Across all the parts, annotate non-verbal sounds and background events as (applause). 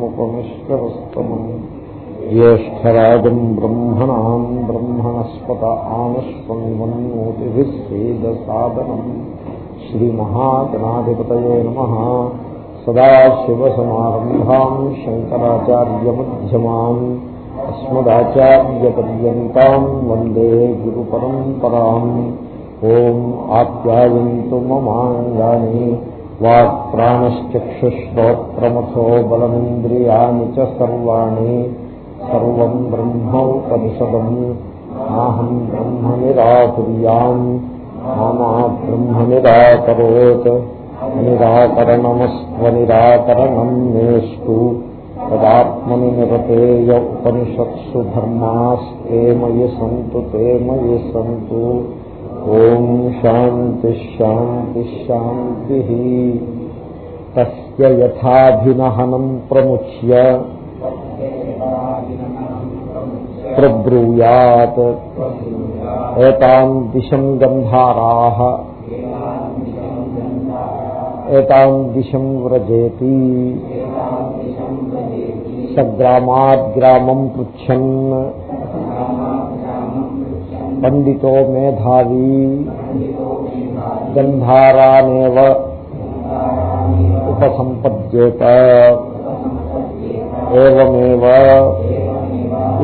సముపమిష్టవస్తమం జ్యేష్టరాజం బ్రహ్మణా బ్రహ్మణస్పత ఆనశ్వన్మన్నోతిభిస్వేదసాదనం శ్రీమహాగణాధిపతయే నమ. సదాశివసమారంభా శంకరాచార్యమ్యమాం అస్మదాచార్యపర్యంతం వందే గురు పరంపరా ఓం ఆప్యాయంతు మమాంగాన్ని వాక్ప్రాణశ్చక్షుశ్రోత్రమథో బలమింద్రియాణి చర్వాణి సర్వం బ్రహ్మోపనిషదం నాహం బ్రహ్మ నిరాకుర్యాం మామా బ్రహ్మ నిరాకరోత్ నిరాకరణమస్వనిరాకరణం నేస్తు తదాత్మని నిరతేయ ఉపనిషత్సు ధర్మాస్తే మయి సంతు తే మయి సంతు ఓం శాంతి శాంతి శాంతి తస్య యథాభినహనం ప్రముచ్య ప్రబ్రూయాత్ ఏతాం దిశం గంధారా ఏతాం దిశం వ్రజేతి సగ్రామాద్గ్రామం పృచ్చన్ పండితో మేధావీ గంధారానేవ ఉపసంపద్యేత ఏమేవ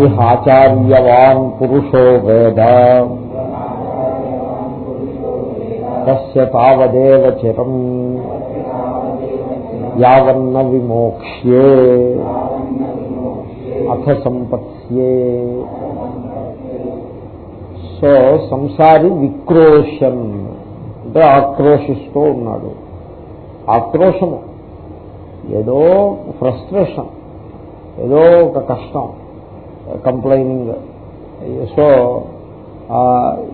ఇహాచార్యవాన్ పురుషో వేద తస్య తావదేవ చిరం యావన్న విమోక్ష్యే అథ సంపత్స్యే సో సంసారి విక్రోషన్ అంటే ఆక్రోషిస్తూ ఉన్నాడు. ఆక్రోషము ఏదో ఫ్రస్ట్రేషన్. ఏదో ఒక కష్టం. కంప్లైనింగ్. సో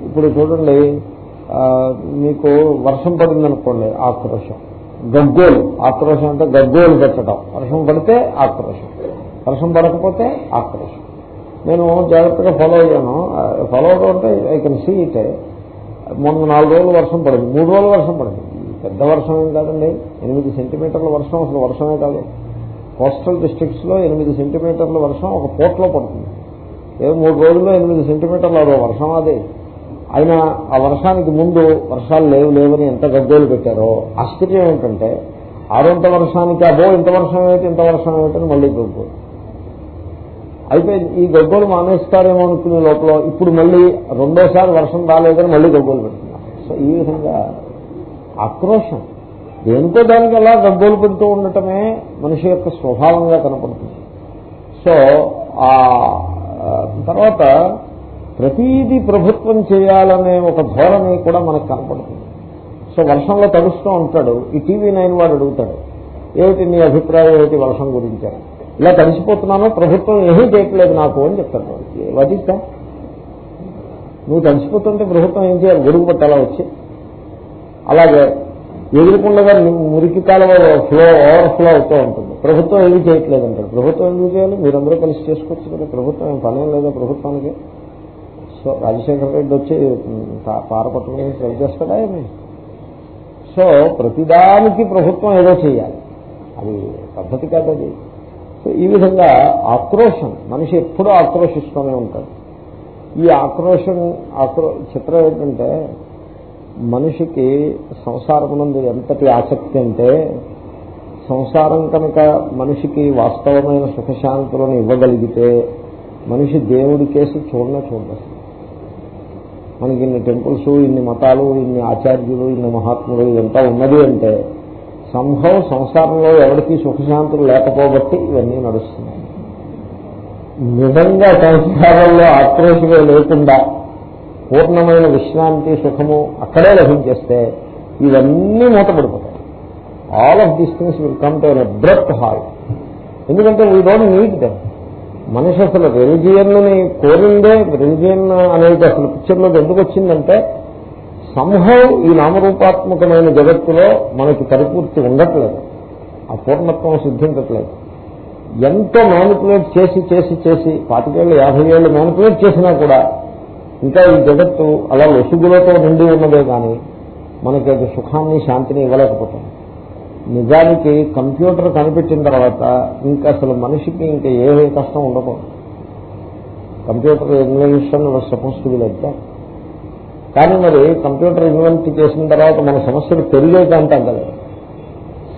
ఇప్పుడు చూడండి మీకు వర్షం పడిందనుకోండి ఆక్రోషం గగ్గోలు. ఆక్రోషం అంటే గగ్గోలు పెట్టడం. వర్షం పడితే ఆక్రోషం వర్షం పడకపోతే ఆక్రోషం నేను జాగ్రత్తగా ఫాలో అయ్యాను. ఫాలో అవడం అంటే ఐ కెన్ సీ ఇట్ మొన్న నాలుగు రోజులు వర్షం పడింది. మూడు రోజులు వర్షం పడింది. పెద్ద వర్షం ఏం కాదండి. ఎనిమిది సెంటీమీటర్ల వర్షం అసలు వర్షమే కాదు. కోస్టల్ డిస్ట్రిక్ట్స్లో ఎనిమిది సెంటీమీటర్ల వర్షం ఒక పోట్లో పడుతుంది. ఏ మూడు రోజుల్లో ఎనిమిది సెంటీమీటర్లు అదో వర్షం అది. అయినా ఆ వర్షానికి ముందు వర్షాలు లేవు లేవని ఎంత గద్దోలు పెట్టారో ఆశ్చర్యం ఏంటంటే ఆరొంత వర్షానికి అబో ఇంత వర్షం ఏమిటి ఇంత వర్షం ఏమిటని మళ్ళీ గొప్ప అయితే ఈ గొగ్గోలు మానేస్తారేమో అనుకునే లోపల ఇప్పుడు మళ్ళీ రెండోసారి వర్షం రాలేదని మళ్ళీ గొగ్గోలు పెడుతున్నారు. సో ఈ విధంగా ఆక్రోషం దేనితో దానికి అలా గగ్గోలు పెడుతూ ఉండటమే మనిషి యొక్క స్వభావంగా కనపడుతుంది. సో ఆ తర్వాత ప్రతీది ప్రభుత్వం చేయాలనే ఒక ధోరణి కూడా మనకు కనపడుతుంది. సో వర్షంలో తడుస్తూ ఉంటాడు. ఈ టీవీ నైన్ వాడు అడుగుతాడు ఏమిటి నీ అభిప్రాయం? ఏమిటి వర్షం గురించి ఇలా కలిసిపోతున్నాను ప్రభుత్వం ఏమీ చేయట్లేదు నాకు అని చెప్తాను వదిస్తా నువ్వు కలిసిపోతుంటే ప్రభుత్వం ఏం చేయాలి? గొడుగు పట్టాలా వచ్చి. అలాగే ఎదురుకుండగా మురికి కాలువ ఫ్లో ఓవర్ఫ్లో అవుతూ ఉంటుంది. ప్రభుత్వం ఏమీ చేయట్లేదు అంటారు. ప్రభుత్వం ఎందుకు చేయాలి? మీరందరూ కలిసి చేసుకోవచ్చు కదా. ప్రభుత్వం ఏం పనేం లేదా ప్రభుత్వానికి? సో రాజశేఖర రెడ్డి వచ్చి పార పట్టుకుని ట్రై చేస్తాడా ఏమి? సో ప్రతిదానికి ప్రభుత్వం ఏదో చేయాలి. అది పద్ధతి కాదు అది. ఈ విధంగా ఆక్రోషం మనిషి ఎప్పుడూ ఆక్రోషిస్తూనే ఉంటాడు. ఈ ఆక్రోషం ఆక్రో చిత్రం ఏంటంటే మనిషికి సంసారమునందు ఎంతటి ఆసక్తి అంటే సంసారం కనుక మనిషికి వాస్తవమైన సుఖశాంతులను ఇవ్వగలిగితే మనిషి దేవుడి కేసు చూడనే చూడలేదు మనకి ఇన్ని టెంపుల్స్ ఇన్ని మతాలు ఇన్ని ఆచార్యులు ఇన్ని మహాత్ములు ఇదంతా ఉన్నది అంటే సంభవం సంసారంలో ఎవరికి సుఖశాంతులు లేకపోబట్టి ఇవన్నీ నడుస్తున్నాయి. నిజంగా సంసారంలో ఆక్రోషమే లేకుండా పూర్ణమైన విశ్రాంతి సుఖము అక్కడే లభించేస్తే ఇవన్నీ మూతపడిపోతాయి. All of these things will come to abrupt halt ఎందుకంటే వీ డోంట్ నీడ్ దెమ్ మనిషి అసలు రెలిజియన్ని కోరిందే రెలిజియన్ అనేది అసలు పిక్చర్లోకి ఎందుకు వచ్చిందంటే సంభవం ఈ నామరూపాత్మకమైన జగత్తులో మనకి పరిపూర్తి ఉండట్లేదు. ఆ పూర్ణత్వం సిద్ధించట్లేదు. ఎంతో మ్యానిపులేట్ చేసి చేసి చేసి పాతికేళ్ళు యాభై ఏళ్ళు మ్యానిపులేట్ చేసినా కూడా ఇంకా ఈ జగత్తు అలా లొసుగులతో నిండి ఉన్నదే కానీ మనకి అది సుఖాన్ని శాంతిని ఇవ్వలేకపోతుంది. నిజానికి కంప్యూటర్ కనిపెట్టిన తర్వాత ఇంకా అసలు మనిషికి ఇంకా ఏ కష్టం ఉండదు computer invention suppose to be like that కానీ మరి కంప్యూటర్ ఇన్వెంట్ చేసిన తర్వాత మన సమస్యలు పెరిగేది అంటాం కదా.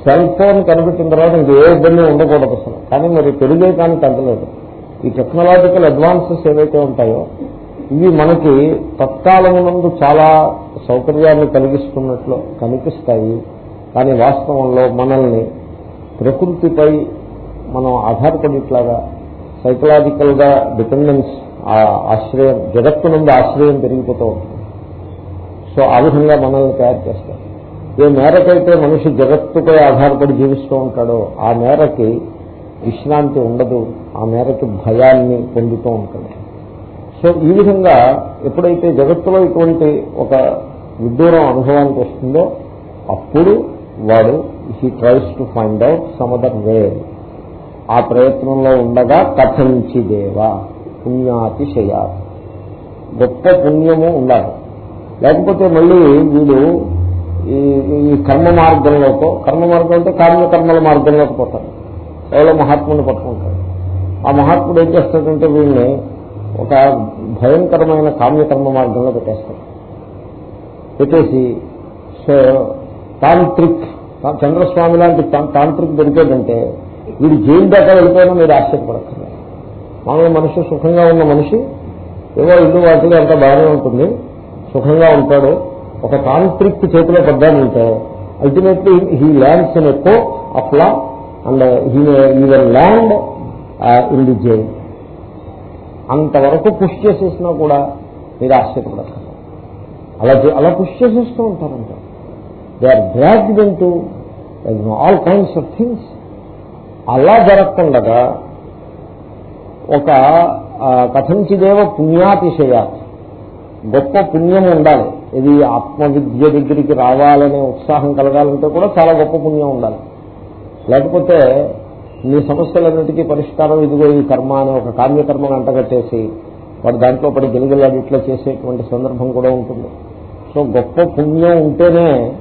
సెల్ ఫోన్ కనిపెట్టిన తర్వాత ఇంక ఏ ఇబ్బంది ఉండకూడదు అసలు. కానీ మరి పెరిగే కానీ తగ్గలేదు ఈ టెక్నాలజికల్ అడ్వాన్సెస్ ఏవైతే ఉంటాయో ఇవి మనకి తత్కాలమునందు చాలా సౌకర్యాన్ని కలిగిస్తున్నట్లు కనిపిస్తాయి. కానీ వాస్తవంలో మనల్ని ప్రకృతిపై మనం ఆధారపడేట్లాగా సైకలాజికల్గా డిపెండెన్స్ ఆశ్రయం జగత్తు నుండి ఆశ్రయం పెరిగిపోతూ ఉంటుంది. సో ఆ విధంగా మనల్ని తయారు చేస్తారు. ఏ మేరకైతే మనిషి జగత్తుపై ఆధారపడి జీవిస్తూ ఉంటాడో ఆ మేరకి విశ్రాంతి ఉండదు ఆ మేరకి భయాన్ని పొందుతూ ఉంటాడు. సో ఈ విధంగా ఎప్పుడైతే జగత్తులో ఇటువంటి ఒక విదూరం అనుభవానికి వస్తుందో అప్పుడు వాడు he tries to find out some other way. ఆ ప్రయత్నంలో ఉండగా కథంచిదేవా పుణ్యాతిశయా గొప్ప పుణ్యము ఉండాలి. లేకపోతే మళ్ళీ వీడు ఈ కర్మ మార్గంలోకో కర్మ మార్గం అంటే కార్యకర్మల మార్గంలోకి పోతాడు. ఎవరో మహాత్ముని పట్టుకుంటాడు. ఆ మహాత్ముడు ఏం చేస్తాడంటే వీడిని ఒక భయంకరమైన కామ్యకర్మ మార్గంలో పెట్టేస్తాడు. పెట్టేసి సో తాంత్రిక్ చంద్రస్వామి లాంటి తాంత్రిక్ దొరికేదంటే వీడు జైలు దాకా వెళ్ళిపోయినా మీరు ఆశ్చర్యపడక్కర్లేదు. మామూలు మనిషి సుఖంగా ఉన్న మనిషి ఏవో ఇల్లు వాటిలో అంతా బాగానే ఉంటుంది. సుఖంగా ఉంటాడో. ఒక తాంత్రిక్ చేతిలో పడ్డానంటే అల్టిమేట్లీ హీ ల్యాండ్స్ ఇన్ ఎక్కువ off and he even land in the jail అంతవరకు పుష్ చేసేసినా కూడా మీరు ఆశ్చర్యపడతారు. అలా అలా పుష్ చేసేస్తూ ఉంటారంట. They are dragged into all kinds of things అలా జరగకుండగా ఒక uh, కథంచిదేవ పుణ్యాతిశయాత్. గొప్ప పుణ్యం ఉండాలి. ఇది ఆత్మవిద్య దగ్గరికి రావాలనే ఉత్సాహం కలగాలంటే కూడా చాలా గొప్ప పుణ్యం ఉండాలి. లేకపోతే మీ సమస్యలన్నిటికీ పరిష్కారం ఇదిగో ఈ కర్మ అనే ఒక కార్యకర్మను అంటగట్టేసి వాడు దాంట్లో పడి గెలుగలాడి ఇట్లా చేసేటువంటి సందర్భం కూడా ఉంటుంది. సో గొప్ప పుణ్యం ఉంటేనే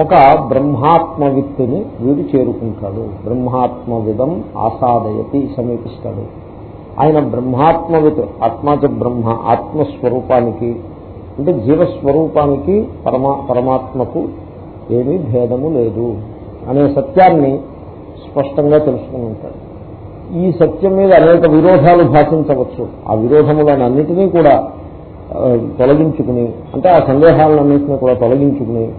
ఒక బ్రహ్మాత్మవిత్తుని వీడు చేరుకుంటాడు. బ్రహ్మాత్మవిధం ఆసాదయతి సమీపిస్తాడు. ఆయన బ్రహ్మాత్మవిత్ ఆత్మాచ బ్రహ్మ ఆత్మస్వరూపానికి అంటే జీవస్వరూపానికి పరమా పరమాత్మకు ఏమీ భేదము లేదు అనే సత్యాన్ని స్పష్టంగా తెలుసుకుని ఉంటాడు. ఈ సత్యం మీద అనేక విరోధాలు భాషించవచ్చు. ఆ విరోధములన్నిటినీ కూడా తొలగించుకుని అంటే ఆ సందేహాలన్నింటినీ కూడా తొలగించుకుని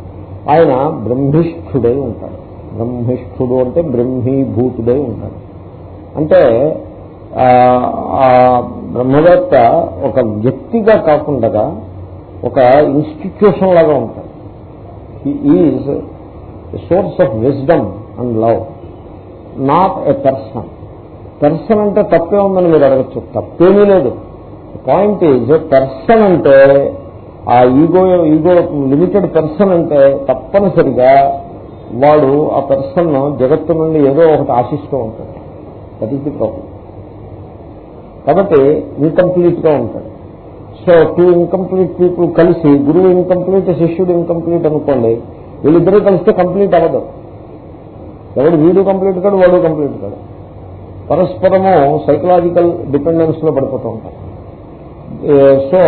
ఆయన బ్రహ్మిష్ఠుడై ఉంటాడు. బ్రహ్మిష్ఠుడు అంటే బ్రహ్మీభూతుడై ఉంటాడు. అంటే బ్రహ్మవేత్త ఒక వ్యక్తిగా కాకుండా ఒక ఇన్స్టిట్యూషన్ లాగా ఉంటాడు. Is source of wisdom and love not a person person అంటే తప్పే ఉందని మీరు అడగచ్చు. తప్పేమీ లేదు. పాయింట్ ఈజ్ పర్సన్ అంటే ఆ ఈగో ఈగో లిమిటెడ్ పర్సన్ అంటే తప్పనిసరిగా వాడు ఆ పర్సన్ జగత్తు నుండి ఏదో ఒకటి ఆశిస్తూ ఉంటాడు. దట్ ఈస్ ది ప్రాబ్లం కాబట్టి ఇన్కంప్లీట్గా ఉంటాడు. సో టూ ఇన్కంప్లీట్ పీపుల్ కలిసి గురువు ఇన్కంప్లీట్ శిష్యుడు ఇన్కంప్లీట్ అనుకోండి వీళ్ళిద్దరూ కలిస్తే కంప్లీట్ అవ్వదు. ఎవడు వీడు కంప్లీట్ కాదు వాడు కంప్లీట్ కాదు పరస్పరము సైకలాజికల్ డిపెండెన్స్లో పడిపోతూ ఉంటారు. So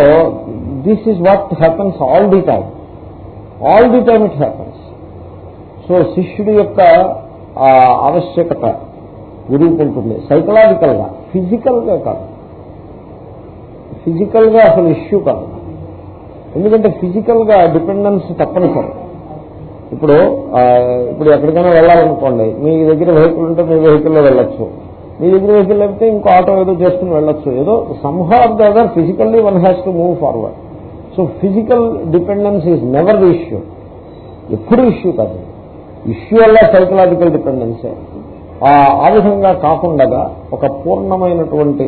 this is what happens all the time all the time it happens so శిష్యుడి యొక్క uh, ఆవశ్యకత గురువుకు సైకలాజికల్గా. ఫిజికల్గా కాదు. ఫిజికల్గా అసలు ఇష్యూ కాదు. ఎందుకంటే ఫిజికల్గా డిపెండెన్స్ తప్పనిసరి ఇప్పుడు ఇప్పుడు ఎక్కడికైనా వెళ్ళాలనుకోండి మీ దగ్గర వెహికల్ ఉంటే మీ వెహికల్లో వెళ్ళొచ్చు. మీ దగ్గర వెహికల్ లేకపోతే ఇంకో ఆటో ఏదో చేసుకుని వెళ్ళొచ్చు. ఏదో somehow the other physically one has to move forward so physical dependence is never the issue ఎప్పుడు ఇష్యూ కాదు. ఇష్యూ వల్ల సైకలాజికల్ డిపెండెన్సే ఆ విధంగా కాకుండా ఒక పూర్ణమైనటువంటి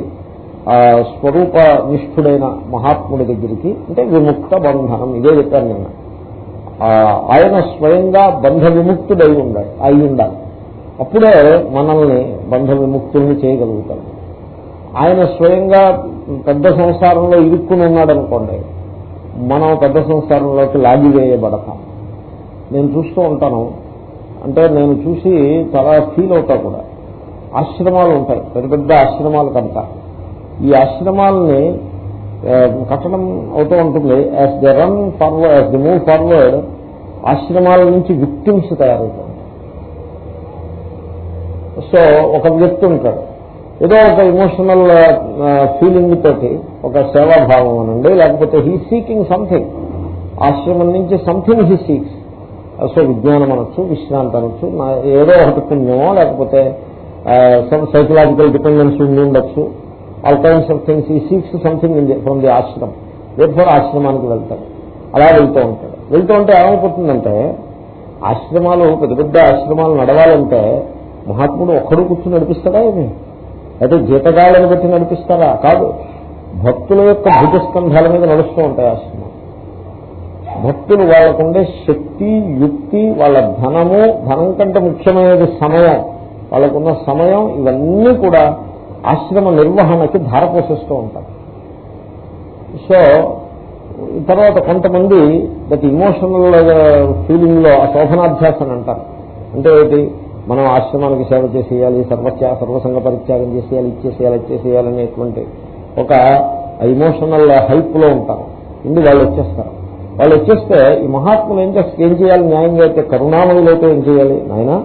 స్వరూప నిష్ఠుడైన మహాత్ముడి దగ్గరికి అంటే విముక్త బంధనం ఇదే చెప్పాను నేను ఆయన స్వయంగా బంధ విముక్తుడై ఉండాలి అయి ఉండాలి. అప్పుడే మనల్ని బంధ విముక్తుల్ని చేయగలుగుతాడు. ఆయన స్వయంగా పెద్ద సంసారంలో ఇరుక్కుని ఉన్నాడనుకోండి మనం పెద్ద సంసారంలోకి లాగివేయబడతాం. నేను చూస్తూ ఉంటాను అంటే నేను చూసి చాలా ఫీల్ అవుతా కూడా. ఆశ్రమాలు ఉంటాయి. పెద్ద పెద్ద ఆశ్రమాలు కనుక. ఈ ఆశ్రమాలని కట్టడం అవుతూ ఉంటుంది. As the run forward as the move forward ఆశ్రమాల నుంచి విక్టిమ్స్ తయారవుతారు. సో ఒక వ్యక్తి ఉంటాడు. ఏదో ఒక ఇమోషనల్ ఫీలింగ్ తోటి ఒక సేవాభావం అనండి లేకపోతే హీ సీకింగ్ సంథింగ్ ఆశ్రమం నుంచి సంథింగ్ హీ సీక్స్ సో విజ్ఞానం అనొచ్చు విశ్రాంతి అనొచ్చు ఏదో ఒకటి పుణ్యమో లేకపోతే సమ్ సైకలాజికల్ డిపెండెన్స్ ఉండి ఉండొచ్చు. All kinds of things he seeks something in from the ఆశ్రమం దేర్ఫోర్ ఆశ్రమానికి వెళ్తాడు. అలా వెళ్తూ ఉంటాడు. వెళ్తూ ఉంటే ఏమైపోతుందంటే ఆశ్రమాలు పెద్ద పెద్ద ఆశ్రమాలు నడవాలంటే మహాత్ముడు ఒక్కడు కూర్చుని నడిపిస్తాడా ఏమి? అయితే జీతగాళ్ళని బట్టి నడిపిస్తారా? కాదు. భక్తుల యొక్క భుజస్కంధాల మీద నడుస్తూ ఉంటాయి ఆశ్రమం భక్తులు వాళ్ళకుండే శక్తి యుక్తి వాళ్ళ ధనము ధనం కంటే ముఖ్యమైనది సమయం. వాళ్ళకున్న సమయం ఇవన్నీ కూడా ఆశ్రమ నిర్వహణకి ధారపోషిస్తూ ఉంటారు. సో తర్వాత కొంతమంది దట్ ఇమోషనల్ ఫీలింగ్లో ఆ శోభనాధ్యాసం అంటారు. అంటే ఏంటి? మనం ఆశ్రమానికి సేవ చేసేయాలి సర్వత్యా సర్వసంగ పరిత్యాగం చేసేయాలి ఇచ్చేసేయాలి ఇచ్చేసేయాలి అనేటువంటి ఒక ఇమోషనల్ హైప్లో ఉంటారు. ఇందు వాళ్ళు వచ్చేస్తారు వాళ్ళు వచ్చేస్తే ఈ మహాత్ములు ఏం చేస్తే ఏం చేయాలి? న్యాయంగా అయితే కరుణామయులైతే ఏం చేయాలి? నాయన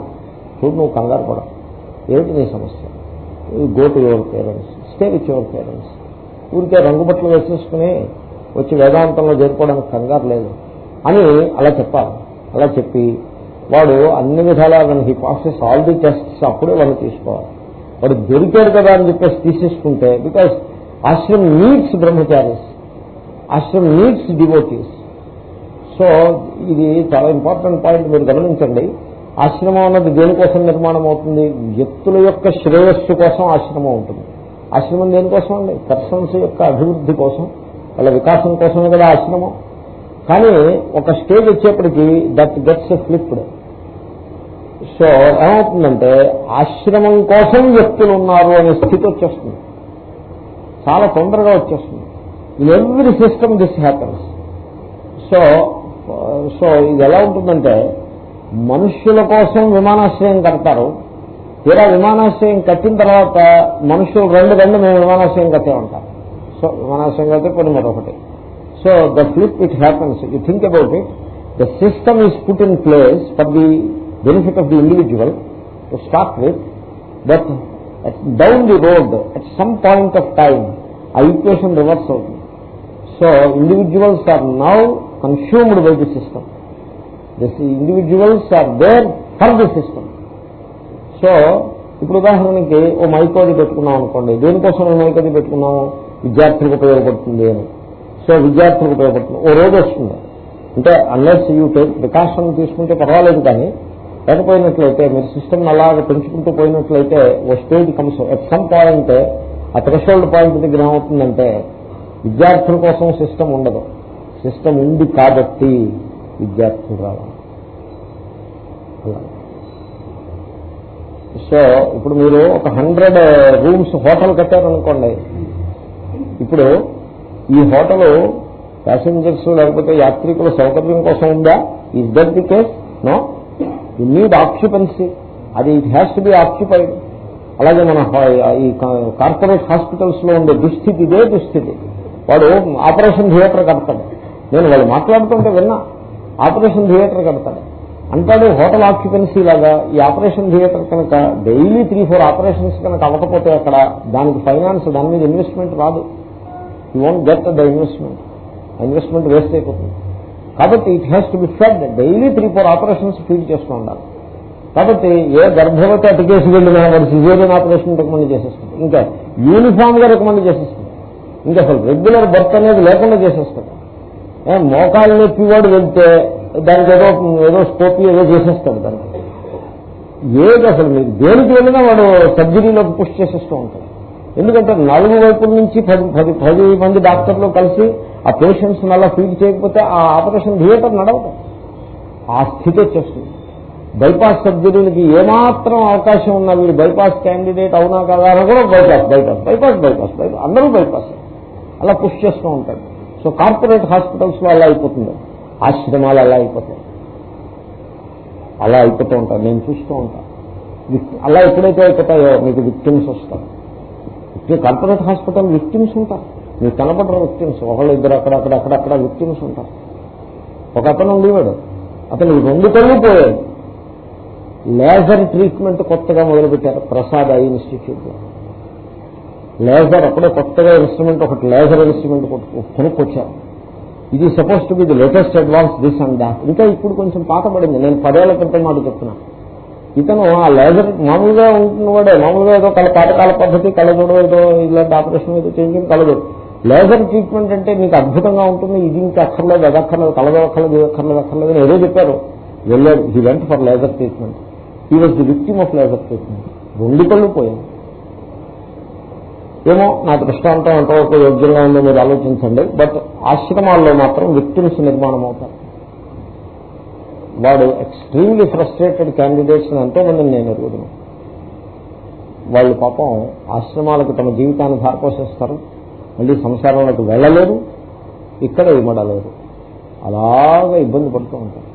చూడు నువ్వు కంగారు పడ ఏమిటి నీ సమస్య? Go to your parents stay with your parents ఊరికే రంగు బట్టలు వేసేసుకుని వచ్చి వేదాంతంలో చేరుకోవడానికి కంగారు లేదు. అని అలా చెప్పాలి. అలా చెప్పి వాడు అన్ని విధాలా he passes all the tests అప్పుడే వాడు తీసుకోవాలి. వాడు దొరికాడు కదా అని చెప్పేసి తీసేసుకుంటే because ashram needs brahmacharis ashram needs devotees so ఇది చాలా ఇంపార్టెంట్ పాయింట్ మీరు గమనించండి. ఆశ్రమం అన్నది దేనికోసం నిర్మాణం అవుతుంది వ్యక్తుల యొక్క శ్రేయస్సు కోసం ఆశ్రమం ఉంటుంది. ఆశ్రమం దేనికోసం అండి? పర్సన్స్ యొక్క అభివృద్ధి కోసం వాళ్ళ వికాసం కోసమే కదా ఆశ్రమం. కానీ ఒక స్టేజ్ వచ్చేప్పటికి దట్ గెట్స్ ఫ్లిప్డ్ సో ఏమవుతుందంటే ఆశ్రమం కోసం వ్యక్తులు ఉన్నారు అనే స్థితి వచ్చేస్తుంది. చాలా తొందరగా వచ్చేస్తుంది. In every system this happens so so ఇది ఎలా ఉంటుందంటే మనుష్యుల కోసం విమానాశ్రయం కడతారు. తీరా విమానాశ్రయం కట్టిన తర్వాత మనుషులు రెండు రెండు మేము విమానాశ్రయం కట్టామంటారు సో విమానాశ్రయం కడితే కొన్ని మరొకటి. So the flip it happens. You think about it. The system is put in place for the benefit of the individual to start with but down the road at some point of time ఆ equation reverse అవుతుంది. So individuals are now consumed by the system this individuals are there for the system so ఇప్పుడు ఉదాహరణకి ఓ మైకోది పెట్టుకున్నాం అనుకోండి. దేనికోసం mic మైకోది పెట్టుకున్నాము విద్యార్థులకు ఉపయోగపడుతుంది అని. సో విద్యార్థులకు ఉపయోగపడుతుంది. ఓ రోజు వస్తుంది. అంటే అన్లెస్ యూ టేక్ ప్రికాషన్ తీసుకుంటే పర్వాలేదు కానీ లేకపోయినట్లయితే మీరు సిస్టమ్ అలాగ పెంచుకుంటూ పోయినట్లయితే ఓ stage comes at some point ఆ థ్రెషోల్డ్ పాయింట్ దగ్గర ఏమవుతుందంటే విద్యార్థుల కోసం సిస్టమ్ ఉండదు. సిస్టమ్ ఉంది కాబట్టి విద్యార్థులు రావాలి. సో ఇప్పుడు మీరు ఒక హండ్రెడ్ రూమ్స్ హోటల్ కట్టారనుకోండి. ఇప్పుడు ఈ హోటల్ ప్యాసింజర్స్ లేకపోతే యాత్రికుల సౌకర్యం కోసం ఉందా? Is that the case no you need occupancy అది it has to be occupied అలాగే మన ఈ కార్పొరేట్ హాస్పిటల్స్లో ఉండే దుస్థితి ఇదే దుస్థితి. వాడు ఆపరేషన్ థియేటర్ కడతాడు. నేను వాళ్ళు మాట్లాడుతుంటే విన్నా. ఆపరేషన్ థియేటర్ కడతాడు. అంటాడు హోటల్ ఆక్యుపెన్సీ లాగా ఈ ఆపరేషన్ థియేటర్ కనుక డైలీ త్రీ ఫోర్ ఆపరేషన్స్ కనుక అవ్వకపోతే అక్కడ దానికి ఫైనాన్స్ దాని మీద ఇన్వెస్ట్మెంట్ రాదు. You won't get the investment investment waste అయిపోతుంది. కాబట్టి it has to be fed daily three four operations feed చేస్తూ ఉండాలి. కాబట్టి ఏ గర్భవతి అటుకేసి వెళ్ళినా వాడు సిజేరియన్ ఆపరేషన్ రికమెండ్ చేసేస్తుంది ఇంకా యూనిఫామ్గా రికమెండ్ చేసేస్తుంది ఇంకా అసలు రెగ్యులర్ బర్త్ అనేది లేకుండా చేసేస్తుంది మోకాలు నొప్పివాడు వెళ్తే దానికి ఏదో ఏదో స్కోపీ ఏదో చేసేస్తాడు దానికి ఏది అసలు మీరు దేనికి వెళ్ళినా వాడు సర్జరీలోకి పుష్ చేసేస్తూ ఉంటాడు. ఎందుకంటే నాలుగు వైపుల నుంచి పది పది పది మంది డాక్టర్లు కలిసి ఆ పేషెంట్స్ అలా ఫీడ్ చేయకపోతే ఆ ఆపరేషన్ థియేటర్ నడవదు. ఆ స్థితి వచ్చేస్తుంది. బైపాస్ సర్జరీలకి ఏమాత్రం అవకాశం ఉన్నా వీళ్ళు బైపాస్ క్యాండిడేట్ అవునా కదా అని కూడా bypass bypass bypass bypass bypass అందరూ బైపాస్. అలా పుష్ చేస్తూ ఉంటాడు. సో కార్పొరేట్ హాస్పిటల్స్లో అలా అయిపోతుంది. ఆశ్రమాలు అలా అయిపోతాయి. అలా అయిపోతూ ఉంటారు నేను చూస్తూ ఉంటాను అలా ఎప్పుడైతే అయిపోతాయో మీకు విక్టిమ్స్ వస్తారు కార్పొరేట్ హాస్పిటల్ విక్టిమ్స్ ఉంటారు. మీకు కనపడరు విక్టిమ్స్. ఒకళ్ళు ఇద్దరు అక్కడ అక్కడ అక్కడ అక్కడ విక్టిమ్స్ ఉంటారు. ఒక అతను ఉండేవాడు. అతను రెండు కళ్ళు పోయాడు లేజర్ ట్రీట్మెంట్ కొత్తగా మొదలుపెట్టారు. ప్రసాద్ ఐ ఇన్స్టిట్యూట్లో. లేజర్ అప్పుడే కొత్తగా ఇన్స్ట్రుమెంట్ ఒకటి లేజర్ ఇన్స్ట్రుమెంట్ కొనుక్కొచ్చాను ఇది supposed to be the latest advance this and that ఇంకా ఇప్పుడు కొంచెం పాత పడింది. నేను పదేళ్ళ క్రితం మాట చెప్తున్నా. ఇతను ఆ లేజర్ మామూలుగా ఉంటున్నవాడే. మామూలుగా ఏదో కళ పాతకాల పద్ధతి కళ్ళజోడు ఏదో ఇలాంటి ఆపరేషన్ ఏదో చేయించుకుని కళ్ళజోడు లేజర్ ట్రీట్మెంట్ అంటే మీకు అద్భుతంగా ఉంటుంది. ఇది ఇంకా అక్కర్లేదు అది అక్కర్లేదు కళ్ళజో అక్కర్లేదు అక్కర్లేదు అని ఏదో చెప్పారు. వెళ్ళాడు. He went for laser treatment he was the victim of laser treatment రెండు కళ్ళు పోయాయి. ఏమో నా దృష్టాంతం ఎంతవరకు యోగ్యంగా ఉందో మీరు ఆలోచించండి. బట్ ఆశ్రమాల్లో మాత్రం విక్టిమ్స్ నిర్మాణం అవుతారు. వాడు ఎక్స్ట్రీమ్లీ ఫ్రస్ట్రేటెడ్ క్యాండిడేట్స్ ఎంతో మందిని నేను ఎరుగుతున్నాను వాళ్ళు పాపం ఆశ్రమాలకు తమ జీవితాన్ని ధారపోషిస్తారు మళ్ళీ సంసారంలోకి వెళ్ళలేరు. ఇక్కడ ఇమ్మడలేరు అలాగా ఇబ్బంది పడుతూ ఉంటారు.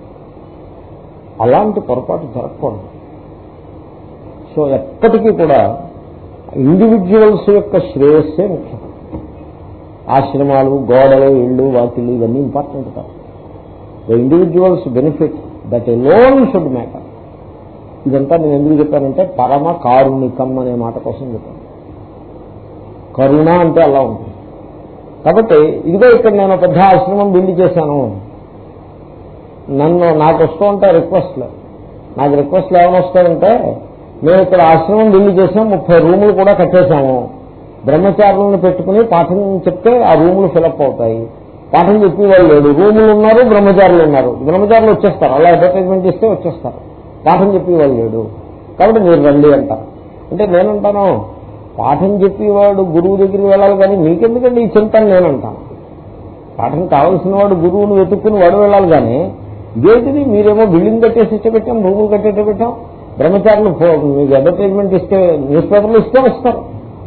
అలాంటి పొరపాటు జరగకూడదు. సో ఎప్పటికీ కూడా ఇండివిజువల్స్ యొక్క శ్రేయస్సే ముఖ్యం. ఆశ్రమాలు గోడలు ఇళ్ళు వాకిళ్ళు ఇవన్నీ ఇంపార్టెంట్ కాదు. The individuals benefit that alone should matter ఇదంతా నేను ఎందుకు చెప్పానంటే పరమ కారుణికం అనే మాట కోసం చెప్పాను. కరుణ అంటే అలా ఉంటుంది. కాబట్టి ఇదిగో ఇక్కడ నేను పెద్ద ఆశ్రమం బిల్డ్ చేశాను. నన్ను నాకు వస్తూ ఉంటాయి రిక్వెస్ట్లు నాకు రిక్వెస్ట్లు ఏమైనా వస్తాయంటే మేము ఇక్కడ ఆశ్రమం బిల్లు చేసాం ముప్పై రూములు కూడా కట్టేశాము. బ్రహ్మచారులను పెట్టుకుని పాఠం చెప్తే ఆ రూములు ఫిలప్ అవుతాయి. పాఠం చెప్పేవాళ్ళు వాళ్ళు రూములు ఉన్నారు బ్రహ్మచారులు ఉన్నారు. బ్రహ్మచారులు వచ్చేస్తారు. అలా అడ్వర్టైజ్మెంట్ ఇస్తే వచ్చేస్తారు. పాఠం చెప్పేవాళ్ళు లేడు కాబట్టి మీరు రండి అంటారు. అంటే నేనంటాను పాఠం చెప్పేవాడు గురువు దగ్గరికి వెళ్ళాలి కానీ మీకెందుకండి ఈ చింతను నేనంటాను. పాఠం కావాల్సిన వాడు గురువును వెతుక్కుని వాడు వెళ్ళాలి కానీ ఇదేంటిది మీరేమో బిల్డింగ్ కట్టేసి ఇచ్చే రూములు కట్టేట పెట్టాం బ్రహ్మచారులు మీకు అడ్వర్టైజ్మెంట్ ఇస్తే న్యూస్ పేపర్లు ఇస్తే వస్తారు.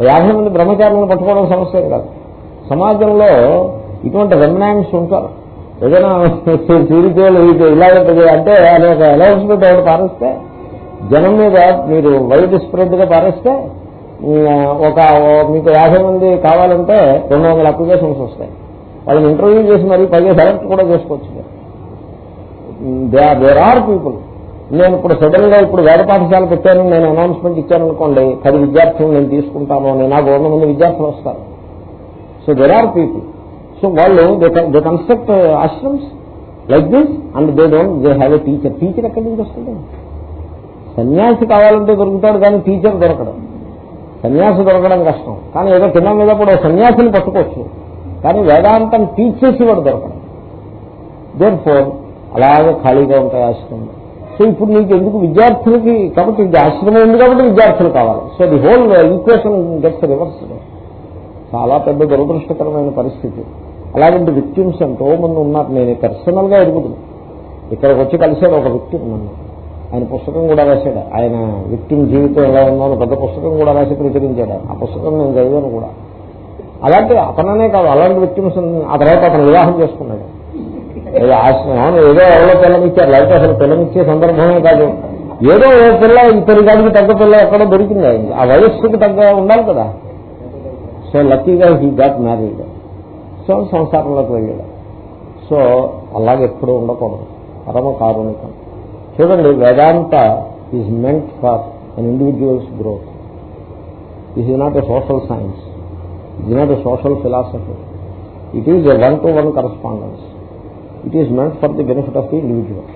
యాభై మంది బ్రహ్మచారులను పట్టుకోవడం సమస్య కాదు. సమాజంలో ఇటువంటి రెమినాయింట్స్ ఉంటారు. ఏదైనా (laughs) తీరితేలు ఇలాగంటే అంటే అనేక అనౌన్స్మెంట్ ఎవరు పారేస్తే జనం మీద మీరు వైడ్ స్ప్రెడ్గా పారేస్తే ఒక మీకు యాభై మంది కావాలంటే రెండు వందల అప్లికేషన్స్ వస్తాయి. వాళ్ళని ఇంటర్వ్యూ చేసి మరి పైగా సెలెక్ట్ కూడా చేసుకోవచ్చు. దేర్ ఆర్ పీపుల్ నేను ఇప్పుడు సడన్గా ఇప్పుడు వేద పాఠశాల పెట్టాను నేను అనౌన్స్మెంట్ ఇచ్చాను అనుకోండి పది విద్యార్థులు నేను తీసుకుంటాను అని నాకు వంద మంది విద్యార్థులు వస్తారు. So there are people so వాళ్ళు they construct ashrams like this and they don't they have a teacher teacher ఎక్కడి నుంచి వస్తుంది? సన్యాసి కావాలంటే దొరుకుతాడు కానీ టీచర్ దొరకడం. సన్యాసి దొరకడం కష్టం. కానీ ఏదో తిన్న మీద కూడా సన్యాసిని పట్టుకోవచ్చు. కానీ వేదాంతం టీచ్ చేసి వాడు దొరకడం. దేర్ ఫోర్ అలాగే ఖాళీగా ఉంటాయి ఆశ్రమంలో సో ఇప్పుడు నీకు ఎందుకు విద్యార్థులకి కాబట్టి ఇది ఆశ్రమం ఉంది కాబట్టి విద్యార్థులు కావాలి. So the whole equation gets reverse చాలా పెద్ద దురదృష్టకరమైన పరిస్థితి. అలాంటి విక్టిమ్స్ ఎంతో మంది ఉన్నారు. నేను పర్సనల్గా ఎరుగుతున్నాను ఇక్కడికి వచ్చి కలిసాడు ఒక విక్టిమ్ నన్ను. ఆయన పుస్తకం కూడా రాశాడు. ఆయన విక్టిమ్ జీవితం ఎలా ఉందో పెద్ద పుస్తకం కూడా రాసి ప్రచురించాడు. ఆ పుస్తకం నేను చదివాను కూడా. అలాంటి అతననే కాదు అలాంటి విక్టిమ్స్ ఆ తర్వాత అతను వివాహం చేసుకున్నాడు. ఏదో ఆశ్రమం. ఏదో ఎవరో పిల్లనిచ్చారు లేకపోతే అసలు పిల్లనిచ్చే సందర్భమే కాదు. ఏదో ఓ పిల్ల ఇతరి గాడికి తగ్గ పిల్ల ఎక్కడో దొరికింది. ఆ వయస్సుకి తగ్గ ఉండాలి కదా. సో లక్కీగా హీ గాట్ మ్యారీడ్ సో సంసారంలోకి వెళ్ళాడు. సో అలాగే ఎప్పుడూ ఉండకూడదు. పరమ కారుణికం. చూడండి Vedanta is meant for an individuals growth this is not a social science it is not a social philosophy it is a one to one correspondence it is meant for the benefit of the individual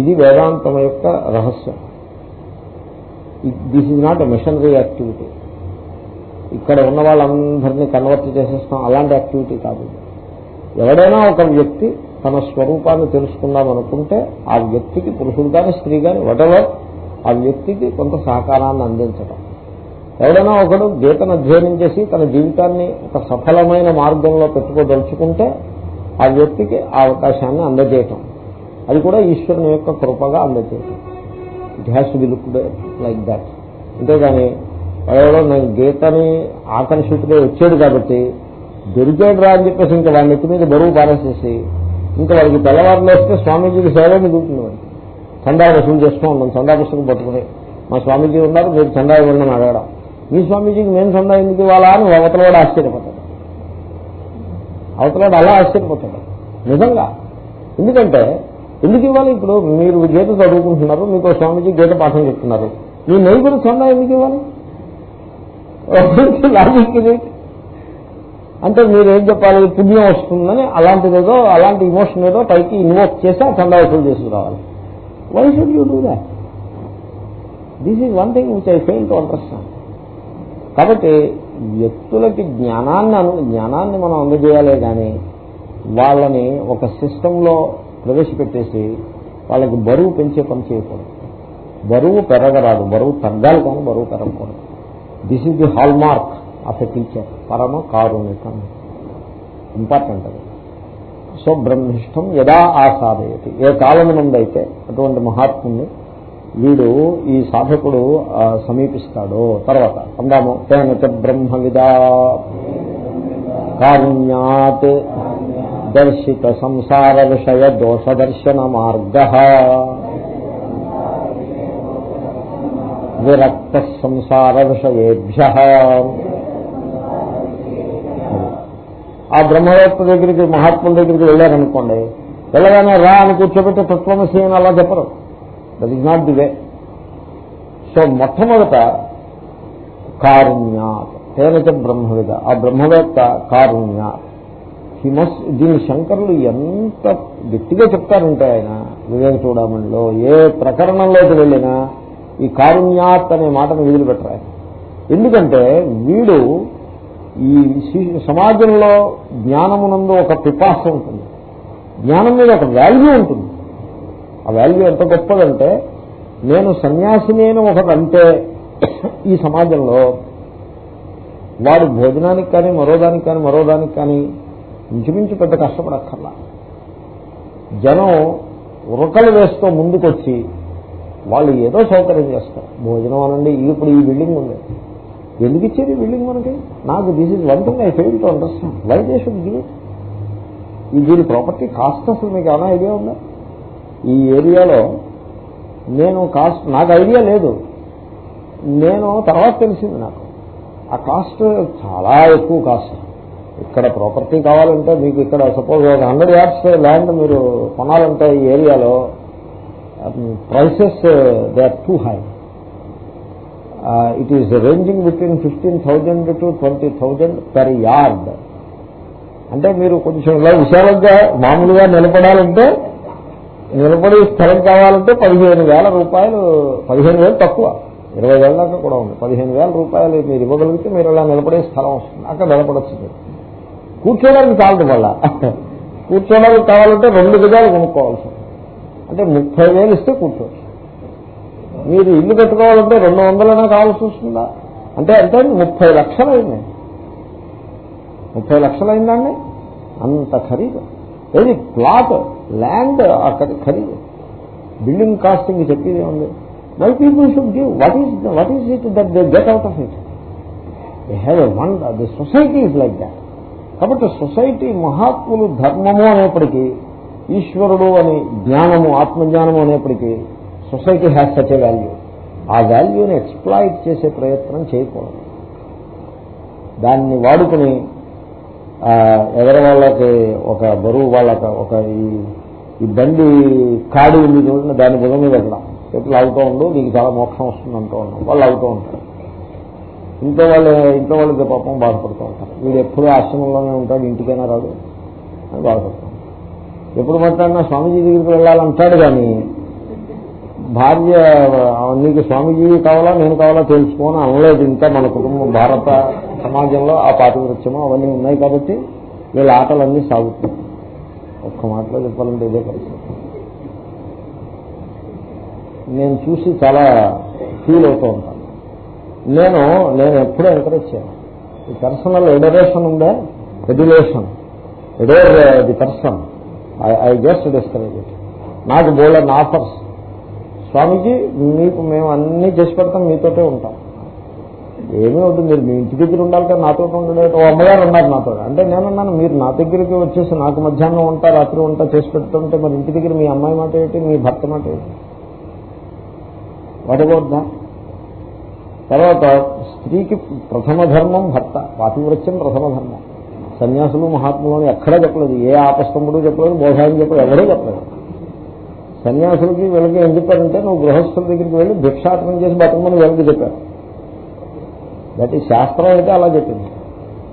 ఇది వేదాంతం యొక్క రహస్యం. This is not a missionary activity ఇక్కడ ఉన్న వాళ్ళందరినీ convert చేసేస్తాం. అలాంటి activity కాదు. ఎవడైనా ఒక వ్యక్తి తన స్వరూపాన్ని తెలుసుకుందాం అనుకుంటే ఆ వ్యక్తికి పురుషుడు కానీ స్త్రీ కానీ వటెవర్ ఆ వ్యక్తికి కొంత సహకారాన్ని అందించడం ఎవడైనా ఒకడు గీతను అధ్యయనం చేసి తన జీవితాన్ని ఒక సఫలమైన మార్గంలో పెట్టుకోదలుచుకుంటే ఆ వ్యక్తికి ఆ అవకాశాన్ని అందజేయటం. అది కూడా ఈశ్వరుని యొక్క కృపగా అందజేయటం. It has to be looked like that అంతేగాని ఎవరో నేను గీతని ఆకర్షితుడే వచ్చాడు కాబట్టి దొరికాడు రా అని చెప్పేసి ఇంకా వాడి నెత్తి మీద బరువు పారేసేసి ఇంకా వాడికి తెల్లవారులు వస్తే స్వామీజీకి సేవ మిగులుతుంది వాడికి చందా వసూలు చేస్తూ ఉన్నాం చందా పుస్తకం పట్టుకుని. మా స్వామీజీ ఉన్నారు మీరు చందా ఇవ్వండి అని అడగడం. మీ స్వామీజీకి మేము చందా ఎందుకు ఇవ్వాలా అని అవతల కూడా ఆశ్చర్యపడతాం అవతలాడు అలా ఆశ్చర్యపోతాడు. నిజంగా. ఎందుకంటే ఎందుకు ఇవ్వాలి ఇప్పుడు? మీరు గీత చదువుకుంటున్నారు మీకు స్వామీజీ గీత పాఠం చెప్తున్నారు. మీ నైబర్ చందా ఎందుకు ఇవ్వాలి? లాజిక్ ఇది? అంటే మీరు ఏం చెప్పాలి? పుణ్యం వస్తుందని అలాంటిది ఏదో అలాంటి ఇమోషన్ ఏదో పైకి ఇన్వోక్ చేసి ఆ చందా వసూలు చేసుకురావాలి. Why should you do that this is one thing which I fail to understand కాబట్టి వ్యక్తులకి జ్ఞానాన్ని అను జ్ఞానాన్ని మనం అందజేయాలే కానీ వాళ్ళని ఒక సిస్టంలో ప్రవేశపెట్టేసి వాళ్ళకి బరువు పెంచే పని చేయకూడదు. బరువు పెరగరాదు. బరువు తగ్గాలి కానీ బరువు పెరగకూడదు. This is the hallmark of a teacher పరమ కారుణికం ఇంపార్టెంట్ అది సో బ్రహ్మిష్టం యదా ఆసాదయతి. ఏ కాలమునందైతే అటువంటి మహాత్ముని వీడు ఈ సాధకుడు ఆ, సమీపిస్తాడో. తర్వాత అందాము తేనచ బ్రహ్మవిదా. కారుణ్యాత్ దర్శిత సంసార విషయ దోషదర్శన మార్గ. విరక్త సంసార విషయేభ్య. ఆ బ్రహ్మవేత్త దగ్గరికి మహాత్ముల దగ్గరికి వెళ్ళారనుకోండి. వెళ్ళగానే రా అని కూర్చోబెట్టి తత్వమసి అలా చెప్పరు. That is not the way so మొట్టమొదట కారుణ్యాత్ తేనచ బ్రహ్మవిద. ఆ బ్రహ్మవేత్త కారుణ్యాత్ హిమస్ దీని శంకరులు ఎంత గట్టిగా చెప్తారంటే ఆయన వివేక చూడమణిలో ఏ ప్రకరణంలోకి వెళ్ళినా ఈ కారుణ్యాత్ అనే మాటను వదిలిపెట్టరు ఆయన. ఎందుకంటే వీడు ఈ సమాజంలో జ్ఞానమునందు ఒక పిపాస ఉంటుంది. జ్ఞానం మీద ఒక వాల్యూ ఉంటుంది. ఆ వాల్యూ ఎంత గొప్పదంటే నేను సన్యాసినేను ఒకటంటే ఈ సమాజంలో వాడు భోజనానికి కానీ మరోదానికి కానీ మరోదానికి కానీ ఇంచుమించు పెద్ద కష్టపడక్కర్లా. జనం ఉరకలు వేస్తూ ముందుకొచ్చి వాళ్ళు ఏదో సౌకర్యం చేస్తారు. భోజనం అనండి ఇప్పుడు ఈ బిల్డింగ్ ఉంది. ఎందుకు ఇచ్చేది ఈ బిల్డింగ్ మనకి? నాకు this is one thing I fail to understand why they should give ఈ దీని ప్రాపర్టీ కాస్ట్ అసలు మీకు ఏమైనా ఐడియా ఉందా? ఈ ఏరియాలో నేను కాస్ట్ నాకు ఐడియా లేదు. నేను తర్వాత తెలిసింది నాకు. ఆ కాస్ట్ చాలా ఎక్కువ కాస్ట్. ఇక్కడ ప్రాపర్టీ కావాలంటే మీకు ఇక్కడ సపోజ్ ఒక హండ్రెడ్ యార్డ్స్ ల్యాండ్ మీరు కొనాలంటే ఈ ఏరియాలో prices they are too high it is ranging between fifteen thousand to twenty thousand per yard అంటే మీరు కొంచెం ఇలా విశాలంగా మామూలుగా నిలబడాలంటే నిలబడి స్థలం కావాలంటే పదిహేను వేల రూపాయలు పదిహేను వేలు తక్కువ. ఇరవై వేల దాకా కూడా ఉంది. పదిహేను వేల రూపాయలు మీరు ఇవ్వగలిగితే మీరు అలా నిలబడే స్థలం వస్తుంది. అక్కడ నిలబడచ్చు మీరు. కూర్చోడానికి చాలదు మళ్ళా. కూర్చోడానికి కావాలంటే రెండు గజాలు కొనుక్కోవాల్సి అంటే ముప్పై వేలు ఇస్తే కూర్చోవచ్చు. మీరు ఇల్లు కట్టుకోవాలంటే రెండు వందలైనా కావాల్సి వస్తుందా? అంటే అంటే ముప్పై లక్షలు అయింది ముప్పై లక్షలు అయిందండి అంత ఖరీదు. ఏది? ప్లాట్ ల్యాండ్ అక్కడ ఖరీదు బిల్డింగ్ కాస్టింగ్ చెప్పేది ఏముంది? My people should give what is what is it that they get out of it they have a one the society is like that కాబట్టి సొసైటీ మహాత్ములు ధర్మము అనేప్పటికీ ఈశ్వరుడు అని జ్ఞానము ఆత్మజ్ఞానము అనేప్పటికీ society has such a value ఆ వాల్యూని ఎక్స్ప్లాయిట్ చేసే ప్రయత్నం చేయకూడదు. దాన్ని వాడుకుని ఆ, ఎవరి వాళ్ళకి ఒక బరువు వాళ్ళకి ఒక ఈ- బండి కాడి ఉంది చూడండి దాని బుధం మీద వెళ్ళడం ఎప్పుడు అవుతూ ఉండు నీకు చాలా మోక్షం వస్తుంది అంటూ ఉండవు వాళ్ళు అవుతూ ఉంటారు. ఇంట్లో వాళ్ళు ఇంట్లో వాళ్ళకి పాపం బాధపడుతూ ఉంటారు. వీడు ఎప్పుడూ ఆశ్రమంలోనే ఉంటాడు ఇంటికైనా రాడు అని బాధపడుతూ ఎప్పుడు మాట్లాడినా స్వామీజీ దగ్గరికి వెళ్ళాలంటాడు కానీ భార్య నీకు స్వామీజీ కావాలా నేను కావాలా తెలుసుకోని అనలేదు. ఇంకా మన కుటుంబం భారత సమాజంలో ఆ పాతివృత్యము అవన్నీ ఉన్నాయి కాబట్టి వీళ్ళ ఆటలన్నీ సాగుతున్నాయి. ఒక్క మాటలో చెప్పాలంటే ఇదే పరిస్థితి. నేను చూసి చాలా ఫీల్ అవుతూ ఉంటాను. నేను నేను ఎప్పుడూ ఎంకరేజ్ చేయను. ఈ పర్సనల్ ఎడరేషన్ ఉందా adulation adore the person I just discourage it నాకు బోల్డ్ ఆఫర్స్. స్వామీజీ మీకు మేము అన్ని చేసి పెడతాం మీతోటే ఉంటాం. ఏమీ వద్దు మీరు మీ ఇంటి దగ్గర ఉండాలి కదా నాతో ఉండలేదు ఓ అమ్మగారు ఉన్నారు నాతో. అంటే నేనున్నాను మీరు నా దగ్గరికి వచ్చేసి నాకు మధ్యాహ్నం ఉంటా రాత్రి ఉంటా చేసి పెడుతుంటే మరి ఇంటి దగ్గర మీ అమ్మాయి మాట ఏంటి మీ భర్త మాట ఏంటి? వాట్ తర్వాత స్త్రీకి ప్రథమ ధర్మం భర్త పాతివృత్యం ప్రథమ ధర్మం. సన్యాసులు మహాత్ములు ఎక్కడా చెప్పలేదు ఏ ఆపస్తంభుడు చెప్పలేదు బోధాయం చెప్పలేదు ఎవరూ చెప్పలేదు. సన్యాసులకి వీళ్ళకి ఏం చెప్పారంటే నువ్వు గృహస్థుల దగ్గరికి వెళ్ళి భిక్షాటనం చేసి బతకమని వీళ్ళకి చెప్పారు. దట్ ఈ శాస్త్రం అయితే అలా చెప్పింది.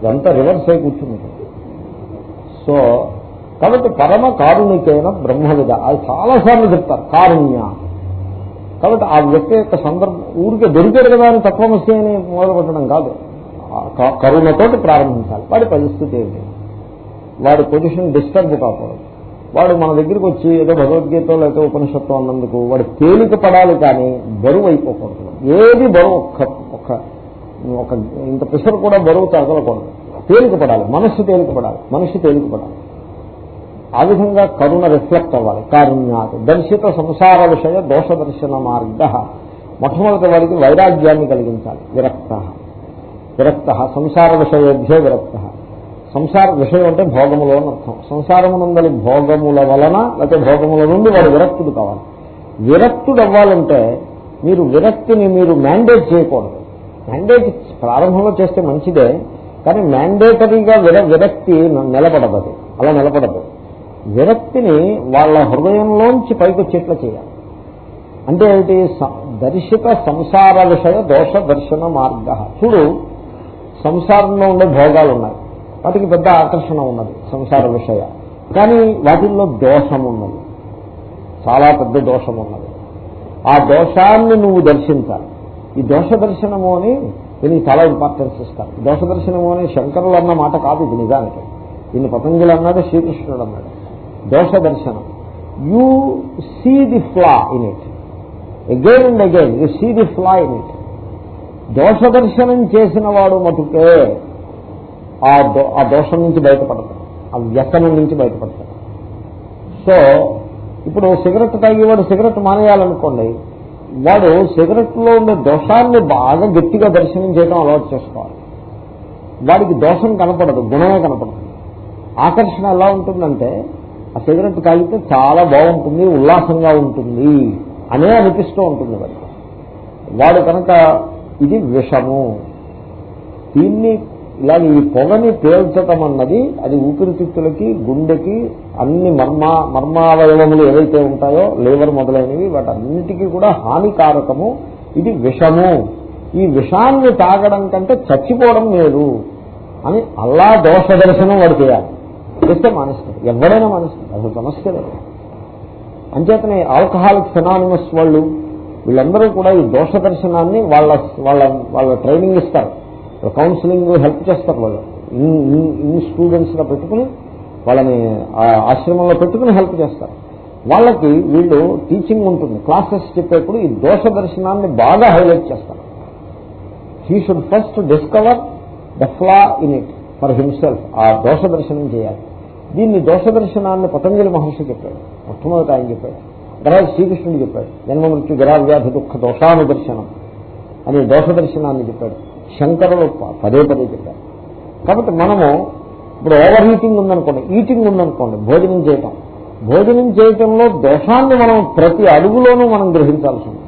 ఇదంతా రివర్స్ అయి కూర్చుంది. సో కాబట్టి పరమ కారుణికైన బ్రహ్మవిద అది చాలాసార్లు చెప్తారు కారుణ్య. కాబట్టి ఆ వ్యక్తి యొక్క సందర్భం ఊరికే దొరికాడు కదా అని తత్వమసి అని మొదలుపెట్టడం కాదు. క- కరుణతోటి ప్రారంభించాలి. వాడి పరిస్థితి ఏమిటి? వాడి పొజిషన్ డిస్టర్బ్ కాకూడదు. వాడు మన దగ్గరికి వచ్చి ఏదో భగవద్గీత లేకపోతే ఉపనిషత్తు అన్నందుకు వాడు తేలిక పడాలి కానీ బరువు అయిపోకూడదు. ఏది బరువు ఒక్క ఒక్క ఒక ఇంత ప్రెషర్ కూడా బరువు తగలకూడదు. తేలిక పడాలి మనస్సు తేలిక పడాలి మనిషి తేలిక పడాలి ఆ విధంగా కరుణ రిఫ్లెక్ట్ అవ్వాలి. కారుణ్యాత్ దర్శిత సంసార విషయ దోష దర్శన మార్గ. మొట్టమొదటి వారికి వైరాగ్యాన్ని కలిగించాలి. విరక్త. విరక్త. సంసార విషయభ్యో విరక్త. సంసార విషయం అంటే భోగములు అని అర్థం. సంసారమునందలి భోగముల వలన లేకపోతే భోగముల నుండి వాడు విరక్తుడు కావాలి. విరక్తుడు అవ్వాలంటే మీరు విరక్తిని మీరు మ్యాండేట్ చేయకూడదు. మ్యాండేట్ ప్రారంభంలో చేస్తే మంచిదే కానీ మ్యాండేటరీగా విర విరక్తి నిలబడదు. అది అలా నిలబడదు. విరక్తిని వాళ్ళ హృదయంలోంచి పైకొచ్చేట్లా చేయాలి. అంటే ఏమిటి స- దర్శిత సంసార విషయ దోష దర్శన మార్గ. చూడు సంసారంలో ఉండే భోగాలు ఉన్నాయి వాటికి పెద్ద ఆకర్షణ ఉన్నది సంసార విషయ. కానీ వాటిల్లో దోషం ఉన్నది. చాలా పెద్ద దోషం ఉన్నది. ఆ దోషాన్ని నువ్వు దర్శించాలి. ఈ దోష దర్శనము అని దీనికి చాలా ఇంపార్టెన్స్ ఇస్తారు. దోష దర్శనము అని శంకరులు అన్న మాట కాదు ఇది నిజానికి. దీన్ని పతంజలి అన్నాడు శ్రీకృష్ణుడు అన్నాడు. దోష దర్శనం. You see the flaw in it again and again you see the flaw in it దోష దర్శనం చేసిన వాడు మటుకే ఆ దో- ఆ దోషం నుంచి బయటపడతాడు. ఆ వ్యసనం నుంచి బయటపడతాడు. సో ఇప్పుడు సిగరెట్ తాగేవాడు సిగరెట్ మానేయాలనుకోండి వాడు సిగరెట్లో ఉండే దోషాన్ని బాగా గట్టిగా దర్శనం చేయడం అలవాటు చేసుకోవాలి. వాడికి దోషం కనపడదు గుణమే కనపడదు. ఆకర్షణ ఎలా ఉంటుందంటే ఆ సిగరెట్ కాగితే చాలా బాగుంటుంది ఉల్లాసంగా ఉంటుంది అనే అనిపిస్తూ ఉంటుంది వాడికి. వాడు కనుక ఇది విషము దీన్ని ఇలా ఈ పొగని పేల్చటం అన్నది అది ఊపిరితిత్తులకి గుండెకి అన్ని మర్మ మర్మావయవములు ఏవైతే ఉంటాయో లేవర్ మొదలైనవి వాటన్నిటికీ కూడా హానికారకము. ఇది విషము. ఈ విషాన్ని తాగడం కంటే చచ్చిపోవడం లేదు అని అల్లా దోష దర్శనం వాడు చేయాలి. చేస్తే మానేస్తారు. ఎవరైనా మానేస్తారు. అసలు సమస్య లేదు. అంచేతనే ఆల్కహాలిక్ ఫెనానిమస్ వాళ్ళు వీళ్ళందరూ కూడా ఈ దోష దర్శనాన్ని వాళ్ళ వాళ్ళ వాళ్ళ ట్రైనింగ్ ఇస్తారు. కౌన్సిలింగ్ హెల్ప్ చేస్తారు వాళ్ళు. ఇన్ స్టూడెంట్స్గా పెట్టుకుని వాళ్ళని ఆ ఆశ్రమంలో పెట్టుకుని హెల్ప్ చేస్తారు. వాళ్ళకి వీళ్ళు టీచింగ్ ఉంటుంది. క్లాసెస్ చెప్పేప్పుడు ఈ దోష దర్శనాన్ని బాగా హైలైట్ చేస్తారు. He should first discover the flaw in it for himself ఆ దోష దర్శనం చేయాలి. దీన్ని దోష దర్శనాన్ని పతంజలి మహర్షి చెప్పాడు. మొట్టమొదటి ఆయన చెప్పాడు. తర్వాత శ్రీకృష్ణుడు చెప్పాడు. జన్మ మృత్యు జరావ్యాధి దుఃఖ దోషానుదర్శనం అని దోష దర్శనాన్ని చెప్పాడు. శంకరులు పదే పదే చెప్పారు. కాబట్టి మనము ఇప్పుడు ఓవర్ హీటింగ్ ఉందనుకోండి ఈటింగ్ ఉందనుకోండి భోజనం చేయటం. భోజనం చేయటంలో దోషాన్ని మనం ప్రతి అడుగులోనూ మనం గ్రహించాల్సి ఉంది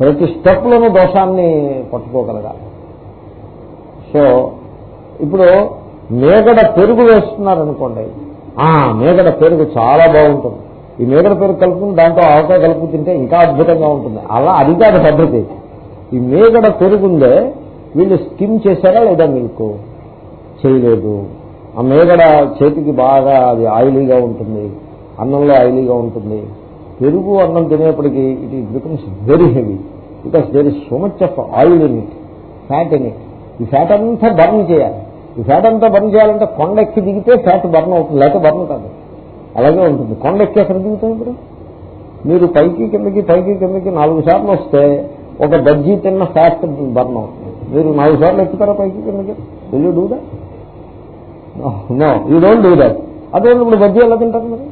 ప్రతి స్టెప్లోనూ దోషాన్ని పట్టుకోగలగాలి. సో ఇప్పుడు మేగడ పెరుగు వేస్తున్నారనుకోండి ఆ మేగడ పెరుగు చాలా బాగుంటుంది. ఈ మేగడ పెరుగు కలుపుకుని దాంట్లో ఆవకాయ కలుపు తింటే ఇంకా అద్భుతంగా ఉంటుంది. అలా అది కాదు పద్ధతి. ఈ మేగడ పెరుగుందే వీళ్ళు స్కిమ్ చేశారా లేదా మీకు? చేయలేదు. ఆ మేగడ చేతికి బాగా అది ఆయిలీగా ఉంటుంది. అన్నంలో ఆయిలీగా ఉంటుంది. పెరుగు అన్నం తినేప్పటికీ it is becomes very heavy. Because there is so much of oil in it fat in it ఈ ఫ్యాట్ అంతా బర్న్ చేయాలి. ఈ ఫ్యాట్ అంతా బర్న్ చేయాలంటే కొండ ఎక్కి దిగితే ఫ్యాట్ బర్న్ అవుతుంది లేకపోతే బర్న్ కాదు. అలాగే ఉంటుంది. కొండ ఎక్కి ఎక్కడ దిగుతాం ఇప్పుడు. మీరు పైకి కిందకి పైకి కిందకి నాలుగు సార్లు వస్తే ఒక బజ్జీ తిన్న ఫ్యాట్ బర్న్ అవుతుంది. మీరు నాలుగు సార్లు ఎక్కుతారా పైకి కిందకి? వెళ్ళి do that no you don't do that అదే ఇప్పుడు బజ్జీ ఎలా తింటారు మీరు?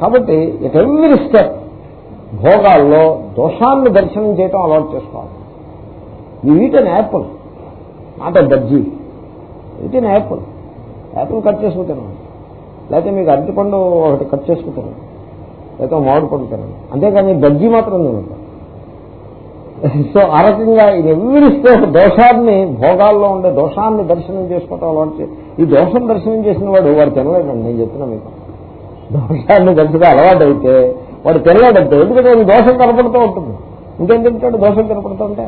కాబట్టి ఇట్ ఎవ్రీ స్టెప్ భోగాల్లో దోషాన్ని దర్శనం చేయటం అలవాటు చేసుకోవాలి. You eat an apple not a bajji. Eat an apple apple cut చేసుకుంటాను లేకపోతే మీకు అరటిపండు ఒకటి కట్ చేసుకుంటాను లేకపోతే మామిడి పండు తినండి అంతేకాని బజ్జీ మాత్రం తినండి సో ఆ రకంగా ఇది ఎవ్రీ స్టేట్ దోషాన్ని భోగాల్లో ఉండే దోషాన్ని దర్శనం చేసుకోవటం అలవాటు ఈ దోషం దర్శనం చేసిన వాడు వాడు తినలేడండి నేను చెప్తున్నా మీకు. దోషాన్ని దర్శనం అలవాటు అయితే వాడు తినలేడంటే ఎందుకంటే దోషం కనపడుతూ ఉంటుంది. ఇంకేం తింటాడు? దోషం కనపడుతూ ఉంటే?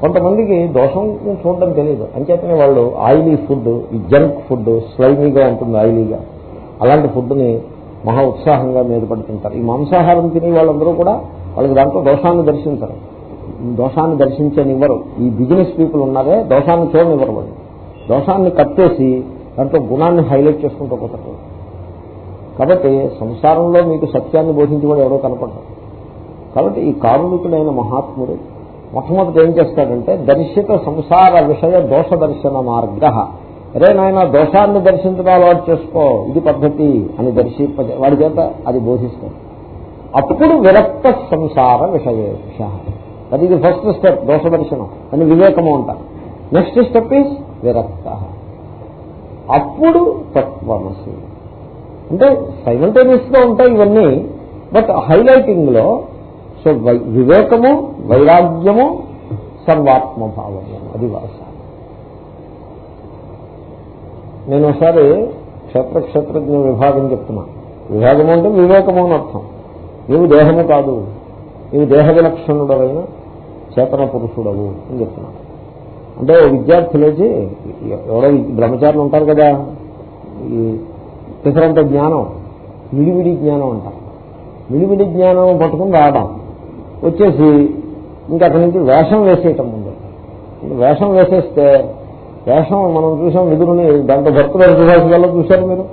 కొంతమందికి దోషం చూడడం తెలియదు అంచేతనే వాళ్ళు ఆయిలీ ఫుడ్ ఈ జంక్ ఫుడ్ స్లైమీగా ఉంటుంది ఆయిలీగా. అలాంటి ఫుడ్ని మహా ఉత్సాహంగా మీద పడుతుంటారు. ఈ మాంసాహారం తినే వాళ్ళందరూ కూడా వాళ్ళకి దాంట్లో దోషాన్ని దర్శించరు. దోషాన్ని దర్శించనివ్వరు. ఈ బిజినెస్ పీపుల్ ఉన్నారే దోషాన్ని చూడనివ్వరు వాళ్ళు. దోషాన్ని కట్టేసి దాంట్లో గుణాన్ని హైలైట్ చేసుకుంటూ పోతారు. కాబట్టి సంసారంలో మీకు సత్యాన్ని బోధించి కూడా ఎవరో కనపడతారు కాబట్టి ఈ కారుణికుడైన మహాత్ముడు మొట్టమొదటి ఏం చేస్తాడంటే దర్శిత సంసార విషయ దోష దర్శన మార్గ అరే నాయన దోషాన్ని దర్శించడం అలవాటు చేసుకో. ఇది పద్ధతి అని దర్శి వాడి చేత అది బోధిస్తాం. అప్పుడు విరక్త సంసార విషయేష అది ఇది ఫస్ట్ స్టెప్ దోష దర్శనం. అని వివేకము అంటారు నెక్స్ట్ స్టెప్ ఈజ్ విరక్త. అప్పుడు తత్వమసి. అంటే సైమల్టేనియస్గా ఉంటాయి ఇవన్నీ బట్ హైలైటింగ్లో సో వివేకము వైరాగ్యము సర్వాత్మభావము. అది వాస. నేను ఒకసారి క్షేత్ర క్షేత్రజ్ఞ విభాగం చెప్తున్నా. విభాగము అంటే వివేకము అని అర్థం. నీవు దేహము కాదు. నీవు దేహ విలక్షణుడవైన చేతన పురుషుడవు అని చెప్తున్నాను అంటే విద్యార్థులేచి ఎవరో బ్రహ్మచారులు ఉంటారు కదా ఈ పిసరంత జ్ఞానం విడివిడి జ్ఞానం అంటారు విడివిడి జ్ఞానం పట్టుకుని రావడం. వచ్చేసి ఇంకా అక్కడి నుంచి వేషం వేసేయటం ముందు. వేషం వేసేస్తే వేషం మనం చూసాం విధులని దాంట్లో భక్తుల సుభాషికల్లో చూశారు మీరు.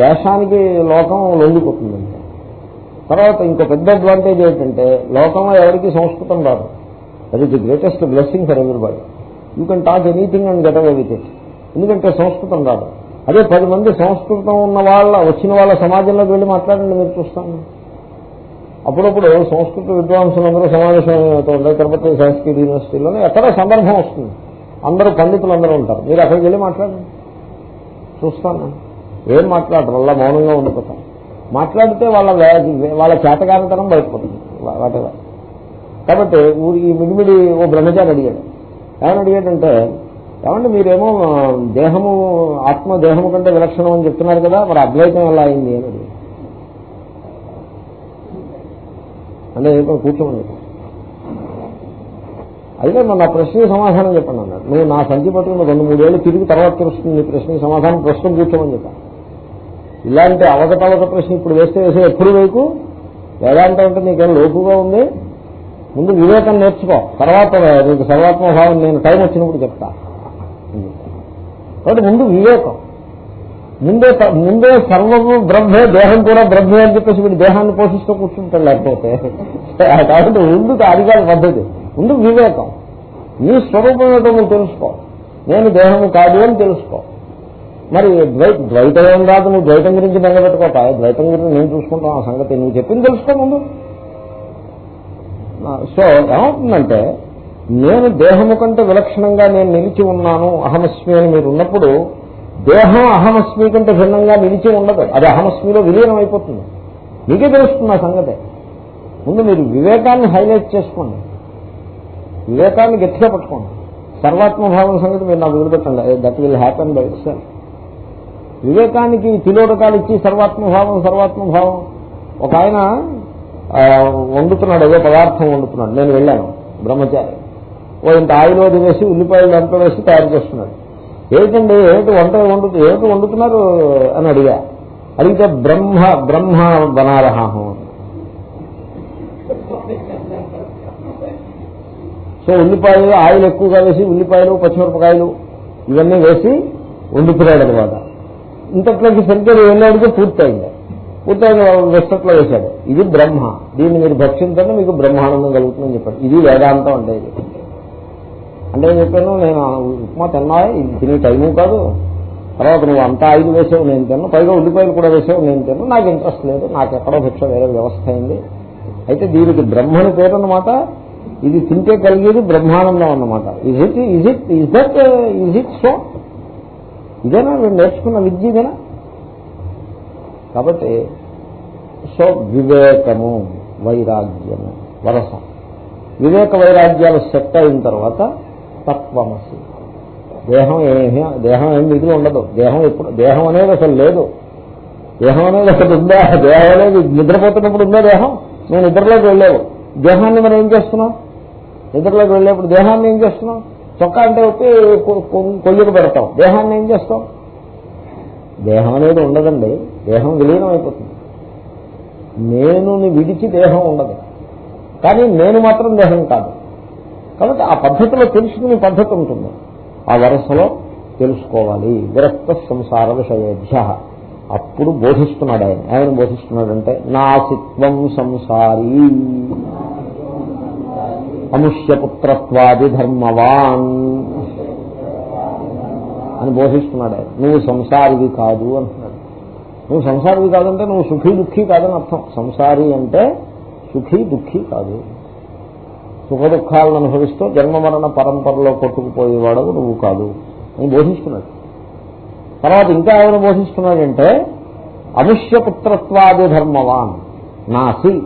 వేషానికి లోకం లొంగిపోతుంది తర్వాత ఇంకో పెద్ద అడ్వాంటేజ్ ఏంటంటే లోకంలో ఎవరికి సంస్కృతం రాదు. That is the greatest blessing for everybody you can talk anything and get away with it ఎందుకంటే సంస్కృతం రాదు. అదే పది మంది సంస్కృతం ఉన్న వాళ్ళ వచ్చిన వాళ్ళ సమాజంలోకి వెళ్ళి మాట్లాడండి మీరు చూస్తాను. అప్పుడప్పుడు సంస్కృత విద్వాంసులందరూ సమావేశం అవుతుంటారు తిరుపతి సంస్కృత యూనివర్సిటీలోనే ఎక్కడ సందర్భం వస్తుంది. అందరూ పండితులు అందరూ ఉంటారు. మీరు అక్కడికి వెళ్ళి మాట్లాడండి. చూస్తాను. ఏం మాట్లాడరు? వాళ్ళ మౌనంగా ఉండిపోతారు. మాట్లాడితే వాళ్ళ వాళ్ళ చేతకానితనం బయటపడుతుంది. వాటెవర్. కాబట్టి ఊరి ఈ మిడిమిడి ఓ బ్రహ్మచారి అడిగాడు. ఏమని అడిగాడంటే ఏమంటే మీరేమో దేహము ఆత్మ దేహము కంటే విలక్షణం అని చెప్తున్నారు కదా మరి అద్వైతం ఎలా అయింది అని అడిగాడు. అంటే కూర్చోమని అయితే నన్ను నా ప్రశ్నకి సమాధానం చెప్పండి అన్నాడు నువ్వు నా సంఖ్య పట్టుకుని రెండు మూడేళ్ళు తిరిగి తర్వాత తెలుస్తుంది నీ ప్రశ్నకి సమాధానం ప్రశ్న కూర్చోమని చెప్పాను ఇలాంటి అవకతవక ప్రశ్న ఇప్పుడు వేస్తే వేసే ఎప్పుడు వైపు వేదాంతం అంటే నీకేం లోపుగా ఉంది? ముందు వివేకం నేర్చుకో. తర్వాత నీకు సర్వాత్మభావం నేను టైం వచ్చినప్పుడు చెప్తా. కాబట్టి ముందు వివేకం. ముందే ముందే సర్వము బ్రహ్మే దేహం కూడా బ్రహ్మే అని చెప్పేసి వీడు దేహాన్ని పోషిస్తూ కూర్చుంటాడు లేకపోతే. (laughs) కాబట్టి ముందు అడిగాలి పద్ధతి. ముందు వివేకం. నీ స్వరూపం ఏంటో నువ్వు తెలుసుకో. నేను దేహము కాదు అని తెలుసుకో. మరి ద్వైత ద్వైతం ఏం కాదు? నువ్వు ద్వైతం గురించి బెంగపెట్టుకోక ద్వైతం గురించి నేను చూసుకుంటాను ఆ సంగతి నువ్వు చెప్పింది తెలుసుకో ముందు. సో ఏమవుతుందంటే నేను దేహము కంటే విలక్షణంగా నేను నిలిచి ఉన్నాను అహమస్మి అని మీరు ఉన్నప్పుడు దేహం అహమస్మి కంటే భిన్నంగా నిలిచి ఉండదు. అది అహమస్మిలో విలీనం అయిపోతుంది. మీకే తెలుస్తుంది ఆ సంగతే. ముందు మీరు వివేకాన్ని హైలైట్ చేసుకోండి. వివేకాన్ని గట్టిగా పట్టుకోండి. సర్వాత్మభావం సంగతి మీరు నాకు వదిలిపెట్టండి. That will happen by self వివేకానికి తిలోటకాలు ఇచ్చి సర్వాత్మభావం సర్వాత్మభావం ఒక ఆయన వండుతున్నాడు ఏదో పదార్థం వండుతున్నాడు. నేను వెళ్ళాను బ్రహ్మచారి. ఓ ఇంత ఆయిల్ అది వేసి ఉల్లిపాయలు దాంట్లో వేసి తయారు చేస్తున్నాడు. ఏమిటండి ఏమిటి వంట వండు ఏమిటి వండుతున్నారు అని అడిగా. అడిగితే బ్రహ్మ బ్రహ్మ బనారహాహం సో ఉల్లిపాయలు ఆయిల్ ఎక్కువగా వేసి ఉల్లిపాయలు పచ్చిమిరపకాయలు ఇవన్నీ వేసి వండుతున్నాడు అనమాట ఇంతట్లోకి సరిగ్గా వెళ్ళాడికి పూర్తయింది. పూర్తయిన వెస్టట్లో వేశాడు. ఇది బ్రహ్మ. దీన్ని మీరు భక్షించండి మీకు బ్రహ్మానందం కలుగుతుందని చెప్పాడు. ఇది వేదాంతం అంటే ఇది. అంటే నేను చెప్పాను? నేను ఉప్మా తిన్నా ఇది తినే టైము కాదు. తర్వాత నువ్వు అంతా ఆయిల్ వేసావు నేను తిన్నాను పైగా ఉల్లిపాయలు కూడా వేసావు నేను తిన్నాను నాకు ఇంట్రెస్ట్ లేదు. నాకు ఎక్కడో భిక్ష వేరే వ్యవస్థ అయింది. అయితే దీనికి బ్రహ్మని పేరు అన్నమాట ఇది తింటే కలిగేది బ్రహ్మానందం అన్నమాట. Is it is it is that is it so ఇదేనా? మేము నేర్చుకున్న విద్య ఇదేనా? కాబట్టి సో వివేకము వైరాగ్యము వరస. వివేక వైరాగ్యాలు సెట్ అయిన తర్వాత తత్వమసి. దేహం ఏమి దేహం ఏం మిగిలి ఉండదు. దేహం ఎప్పుడు దేహం అనేది అసలు లేదు. దేహం అనేది అసలు ఉందా? దేహం అనేది నిద్రపోతున్నప్పుడు ఉందా దేహం? నేను నిద్రలోకి వెళ్ళావు దేహాన్ని మనం ఏం చేస్తున్నాం? నిద్రలోకి వెళ్ళేప్పుడు దేహాన్ని ఏం చేస్తున్నాం? చొక్కా అంటే వచ్చి కొయ్యకు పెడతాం. దేహాన్ని ఏం చేస్తాం? దేహం అనేది ఉండదండి. దేహం విలీనం అయిపోతుంది. నేనుని విడిచి దేహం ఉండదు. కానీ నేను మాత్రం దేహం కాదు. కాబట్టి ఆ పద్ధతిలో తెలుసుకునే పద్ధతి ఉంటుంది. ఆ వరసలో తెలుసుకోవాలి. విరక్త సంసార విషయేభ్య. అప్పుడు బోధిస్తున్నాడు ఆయన. ఆయన బోధిస్తున్నాడంటే నాసిత్వం సంసారీ. అముష్యపుత్రత్వాది ధర్మవాన్ అని బోధిస్తున్నాడు ఆయన. నువ్వు సంసారివి కాదు అంటున్నాడు. నువ్వు సంసారివి కాదంటే నువ్వు సుఖీ దుఃఖీ కాదని అర్థం. సంసారి అంటే సుఖీ దుఃఖీ కాదు. సుఖ దుఃఖాలను అనుభవిస్తూ జన్మ మరణ పరంపరలో కొట్టుకుపోయేవాడు నువ్వు కాదు. అని బోధిస్తున్నాడు. తర్వాత ఇంకా ఏమైనా బోధిస్తున్నాడంటే అముష్యపుత్రత్వాది ధర్మవాన్ నాసి.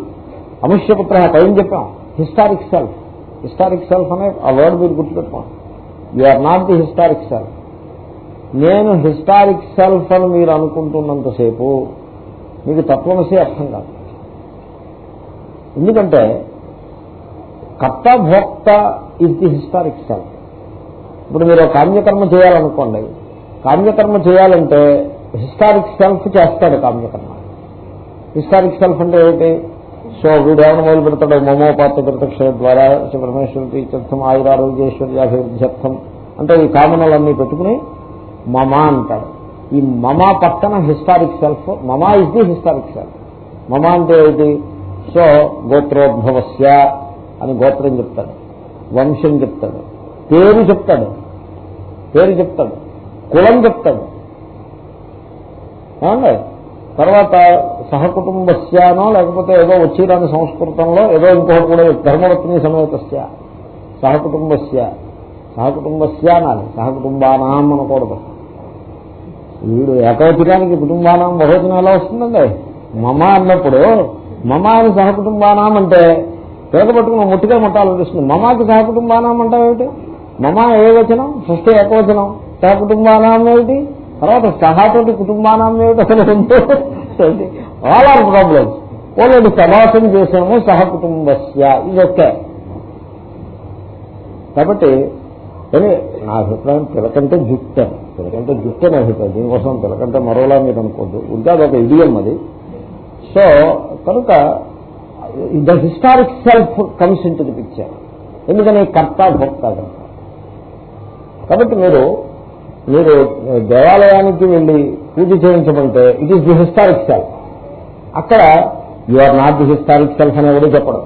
అముష్యపుత్ర టైం చెప్పాం? Historic self. హిస్టారిక్ సెల్ఫ్ అనే ఆ వర్డ్ మీరు గుర్తుపెట్టుకోండి. You are not the historic self. నేను హిస్టారిక్ సెల్ఫ్ అని మీరు అనుకుంటున్నంతసేపు మీకు తత్వమసి అర్థం కాదు. ఎందుకంటే కర్త భోక్త ఇస్ ది హిస్టారిక్ సెల్ఫ్ ఇప్పుడు మీరు కామ్యకర్మ చేయాలనుకోండి కామ్యకర్మ చేయాలంటే హిస్టారిక్ సెల్ఫ్ చేస్తాడు కామ్యకర్మ. హిస్టారిక్ సెల్ఫ్ అంటే ఏంటి సో వీడు ఏమైనా మొదలు పెడతాడు మమోపాత ప్రత్యక్ష ద్వారా పరమేశ్వర తీర్థం ఆయురారోగ్యేశ్వర్యాభివృద్ధ్యర్థం అంటే ఈ కామనలన్నీ పెట్టుకుని మమా అంటాడు. ఈ మమా పక్కన హిస్టారిక్ సెల్ఫ్ మమా ఇస్ ది హిస్టారిక్ సెల్ఫ్. మమా అంటే ఏంటి సో గోత్రోద్భవస్య అని గోత్రం చెప్తాడు. వంశం చెప్తాడు. పేరు చెప్తాడు. పేరు చెప్తాడు. కులం చెప్తాడు ఏమండి? తర్వాత సహకుటుంబస్యానో లేకపోతే ఏదో వచ్చిరాని సంస్కృతంలో ఏదో ఇంకొకటి కూడా ధర్మరత్ని సమేతస్య. సహకుటుంబస్య. సహకుటుంబస్య అనాలి సహకుటుంబానాం అనకూడదు. వీడు ఏకవచనానికి కుటుంబానాం బహువచనం ఎలా వస్తుందండి? మమ అన్నప్పుడు మమ అని సహకుటుంబానాం అంటే పేద పట్టుకుని ముట్టిగా ముట్టాలనిపిస్తుంది. మమాకి సహకుటుంబానాం అంటావేమిటి? మమ ఏ వచనం? షష్ఠి ఏకవచనం. సహకుటుంబానాం ఏమిటి? తర్వాత సహాతోటి కుటుంబానాం ఏమిటి? అసలు ఆల్ ఆర్ ప్రాబ్లమ్స్ ఓన్లీ సమాసం చేసాము సహకుటుంబస్య ఇది ఒకే. కాబట్టి కానీ నా అభిప్రాయం పిలకంటే జుట్టని అని పిలకంటే జుట్టు అభిప్రాయం. దీనికోసం పిలకంటే మరోలా మీరు అనుకోద్దు. ఇంకా అదొక ఇడియం అది. సో కనుక the historic self comes in picture ఎందుకని? కర్త భోక్త కనుక కాబట్టి మీరు మీరు దేవాలయానికి వెళ్ళి పూజ చేయించమంటే it is the historic self అక్కడ you are not the historic self అని ఎవరు చెప్పడం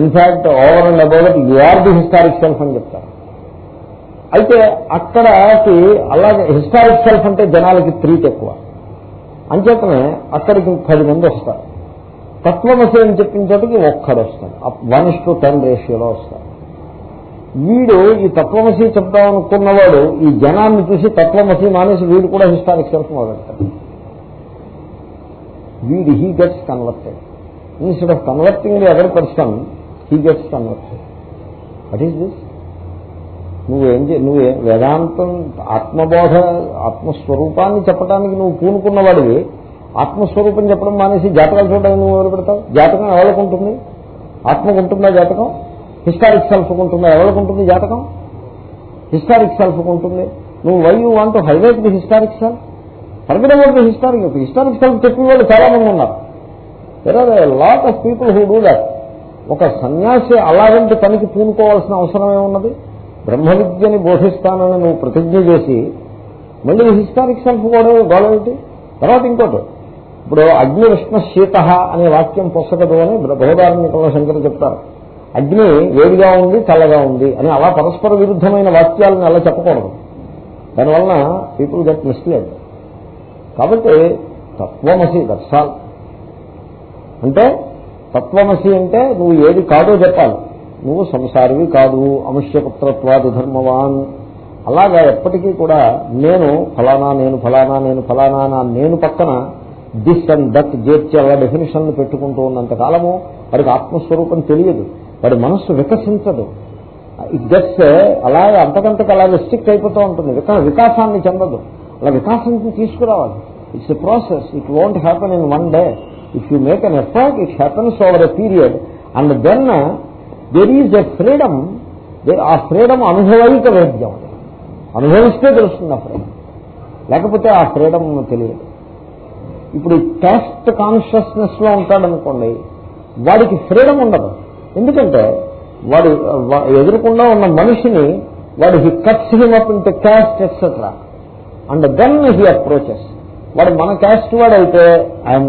in fact over and above it you are the historic self అని చెప్తారు. అయితే అక్కడకి అలాగే హిస్టారిక్ సెల్ఫ్ అంటే జనాలకి ప్రీతి ఎక్కువ. అంచేతనే అక్కడికి పది మంది వస్తారు. తత్వమసి అని చెప్పిన ఒక్కడు వస్తాడు వన్ ఇస్ టు టెన్ రేషియోలో వస్తాడు వీడు ఈ తత్వమసి చెప్తాం అనుకున్నవాడు ఈ జనాన్ని చూసి తత్వమసి మానేసి వీడు కూడా హిస్టారిక్ సెల్ఫ్ మొదలెడతాడు వీడు he gets converted instead of converting the other person he gets converted what is this నువ్వేం నువ్వు వేదాంతం ఆత్మబోధ ఆత్మస్వరూపాన్ని చెప్పడానికి నువ్వు పూనుకున్నవాడివి ఆత్మస్వరూపం చెప్పడం మానేసి జాతకాలు చూడడానికి నువ్వు ఎవరు పెడతావు? జాతకం ఎవరికి ఉంటుంది? ఆత్మకు ఉంటుందా జాతకం? హిస్టారిక్ సెల్ఫ్ ఉంటుందా ఎవరికి ఉంటుంది జాతకం? హిస్టారిక్ సెల్ఫ్ ఉంటుంది నువ్వు why you want highlight the historic self forget historic historic self చెప్పిన వాళ్ళు చాలా మంది ఉన్నారు. వేరే are lot of people who do that ఒక సన్యాసి అలాంటి పనికి పూనుకోవాల్సిన అవసరం ఏమున్నది? బ్రహ్మ విద్యని బోధిస్తానని నువ్వు ప్రతిజ్ఞ చేసి మళ్ళీ హిస్టారిక్ సెల్ఫ్ కూడా గోడేమిటి తర్వాత ఇంకోటి. ఇప్పుడు అగ్ని విష్ణ శీత అనే వాక్యం పుస్తకదు అని బృహదారణ్యకంలో శంకర్ చెప్తారు. అగ్ని వేడిగా ఉంది చల్లగా ఉంది అని అలా పరస్పర విరుద్ధమైన వాక్యాలను అలా చెప్పకూడదు. దానివలన పీపుల్ గెట్ మిస్లెడ్ కాబట్టి తత్వమసి దర్శాల్ అంటే తత్వమసి అంటే నువ్వు ఏది కాదో చెప్పాలి. నువ్వు సంసారివి కాదు అముష్యపుత్రత్వాది ధర్మవాన్. అలాగా ఎప్పటికీ కూడా నేను ఫలానా నేను ఫలానా నేను ఫలానా నా నేను పక్కన దిస్ అండ్ దట్ జేర్చి అలా డెఫినేషన్లు పెట్టుకుంటూ ఉన్నంత కాలము వాడికి ఆత్మస్వరూపం తెలియదు. వాడి మనస్సు వికసించదు. ఇట్ గెట్స్ uh, అలాగే అంతకంతకు అలా రెస్ట్రిక్ట్ అయిపోతూ ఉంటుంది. వికా వికాసాన్ని చెందదు. అలా వికాసాన్ని తీసుకురావాలి. It's a process it won't happen in one day if you make an effort it happens over a period and then there is a freedom ఆ ఫ్రీడమ్ అనుభవైక వేద్యం అనుభవిస్తే తెలుస్తుంది ఆ ఫ్రీడమ్ లేకపోతే ఆ ఫ్రీడమ్ తెలియదు. ఇప్పుడు టెస్ట్ కాన్షియస్నెస్లో ఉంటాడనుకోండి వాడికి ఫ్రీడమ్ ఉండదు. ఎందుకంటే వాడు వా- ఎదురకుండా ఉన్న మనిషిని వాడు he cuts him up into caste etcetera and then he approaches వాడు మన క్యాస్ట్ వాడు అయితే I'm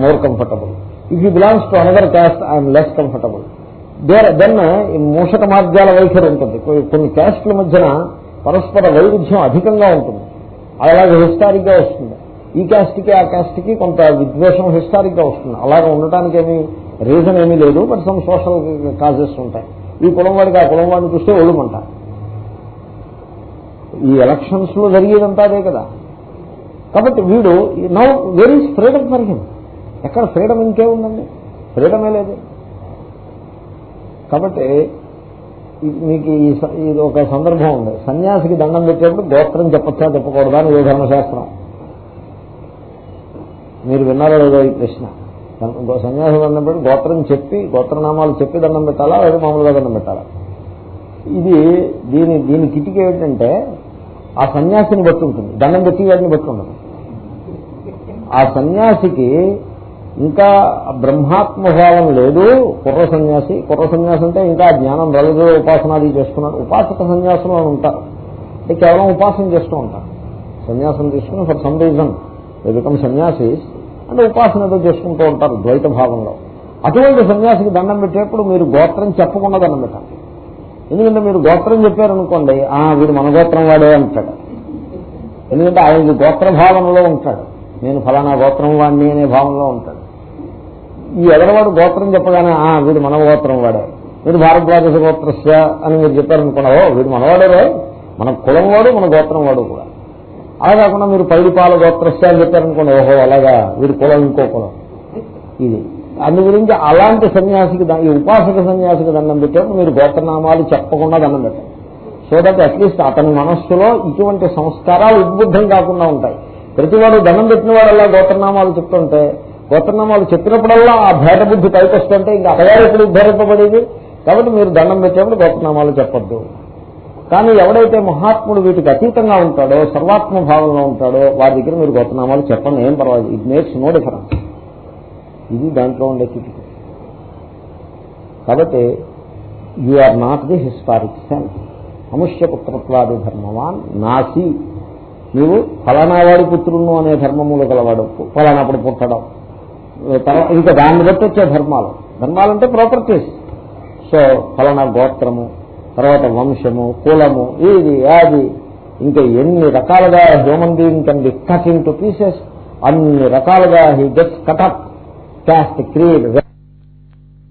more comfortable if you belongs to another caste I'm less comfortable there then మూషక మార్గాల వైఖరి ఉంటుంది. కొన్ని క్యాస్ట్ల మధ్యన పరస్పర వైరుధ్యం అధికంగా ఉంటుంది. అలాగే హిస్టారిక్గా వస్తుంది. ఈ క్యాస్ట్కి ఆ క్యాస్ట్కి కొంత విద్వేషం హిస్టారిక్గా వస్తుంది. అలాగే ఉండటానికి ఏమీ రీజన్ ఏమీ లేదు బట్ సమ్ సోషల్ కాజెస్ ఉంటాయి. ఈ కులం వాడికి ఆ కులం వాడిని చూస్తే ఒళ్ళుమంట ఈ ఎలక్షన్స్లో జరిగేదంతా అదే కదా. కాబట్టి వీడు now where is freedom for him ఎక్కడ ఫ్రీడమ్ ఇంకేముందండి ఫ్రీడమే లేదు. కాబట్టి మీకు ఈ స- ఇది ఒక సందర్భం ఉంది. సన్యాసికి దండం పెట్టేప్పుడు గోత్రం చెప్పచ్చా చెప్పకూడదా అని ఏ ధర్మశాస్త్రం? మీరు విన్నారో లేదో ఈ ప్రశ్న. సన్యాసం దండం పెట్టి గోత్రం చెప్పి గోత్రనామాలు చెప్పి దండం పెట్టాలా లేదా మామూలుగా దండం పెట్టాలా? ఇది దీని దీని కిటికీ ఏంటంటే ఆ సన్యాసిని బట్టి ఉంటుంది. దండం పెట్టి వాడిని బట్టి ఉండదు. ఆ సన్యాసికి ఇంకా బ్రహ్మాత్మభావం లేదు. కుర్ర సన్యాసి కుర్ర సన్యాసి అంటే ఇంకా జ్ఞానం రలుగు ఉపాసనాది చేస్తున్నాడు ఉపాసక సన్యాసులు అని ఉంటారు. అంటే కేవలం ఉపాసన చేస్తూ ఉంటారు. సన్యాసం తీసుకుని ఫర్ సమ్ రీజన్ బికమ్ సన్యాసి అంటే ఉపాసన ఏదో చేసుకుంటూ ఉంటారు ద్వైత భావంలో. అటువంటి సన్యాసికి దండం పెట్టేప్పుడు మీరు గోత్రం చెప్పకుండా దండం పెట్టాలి. ఎందుకంటే మీరు గోత్రం చెప్పారనుకోండి ఆ వీడు మన గోత్రం వాడే అంటాడు. ఎందుకంటే ఆయన గోత్ర భావనలో ఉంటాడు. నేను ఫలానా గోత్రం వాడిని అనే భావనలో ఉంటాడు. ఈ ఎదరవాడు గోత్రం చెప్పగానే ఆ వీడు మన గోత్రం వాడే. వీడు భారద్వాజ గోత్రస్య అని మీరు చెప్పారనుకున్నావో వీడు మనవాడే మన కులం వాడు మన గోత్రం వాడు కూడా. అలా కాకుండా మీరు పైడిపాల గోత్రస్య అని చెప్పారనుకోండి ఓహో అలాగా వీడి కులం ఇంకో కులం. ఇది. అందు గురించి అలాంటి సన్యాసికి ఈ ఉపాసక సన్యాసికి దండం పెట్టేప్పుడు మీరు గోత్రనామాలు చెప్పకుండా దండం పెట్టండి సో దట్ అట్లీస్ట్ అతని మనస్సులో ఇటువంటి సంస్కారాలు ఉద్బుద్ధం కాకుండా ఉంటాయి. ప్రతివాడు దండం పెట్టిన వాడల్లా గోత్రనామాలు చెప్తుంటే గోత్రనామాలు చెప్పినప్పుడల్లా ఆ భేద బుద్ధి పైకి వస్తుంటే ఇంకా అతగారు ఎప్పుడు ఉద్ధరింపబడేది కాబట్టి మీరు దండం పెట్టేప్పుడు గోత్రనామాలు చెప్పొద్దు. కానీ ఎవడైతే మహాత్ముడు వీటికి అతీతంగా ఉంటాడో సర్వాత్మ భావంలో ఉంటాడో వారి దగ్గర మీరు గోత్రనామాలు చెప్పండి ఏం పర్వాలేదు. ఇట్ మేక్స్ నో డిఫరెన్స్ ఇది దాంట్లో ఉండే కిటికీ. కాబట్టి you are not the historic sense మనుష్య పుత్రత్వాది ధర్మవాన్ నాసి. నీవు ఫలానా వాడి పుత్రును అనే ధర్మములు గలవాడు. ఫలానాప్పుడు పుట్టడం. తర్వాత ఇంకా దాన్ని బట్టి వచ్చే ధర్మాలు. ధర్మాలంటే ప్రాపర్టీస్ సో ఫలానా గోత్రము తర్వాత వంశము కులము ఇది అది ఇంకా ఎన్ని రకాలుగా human being can be cut into pieces అన్ని రకాలుగా he gets cut up caste creed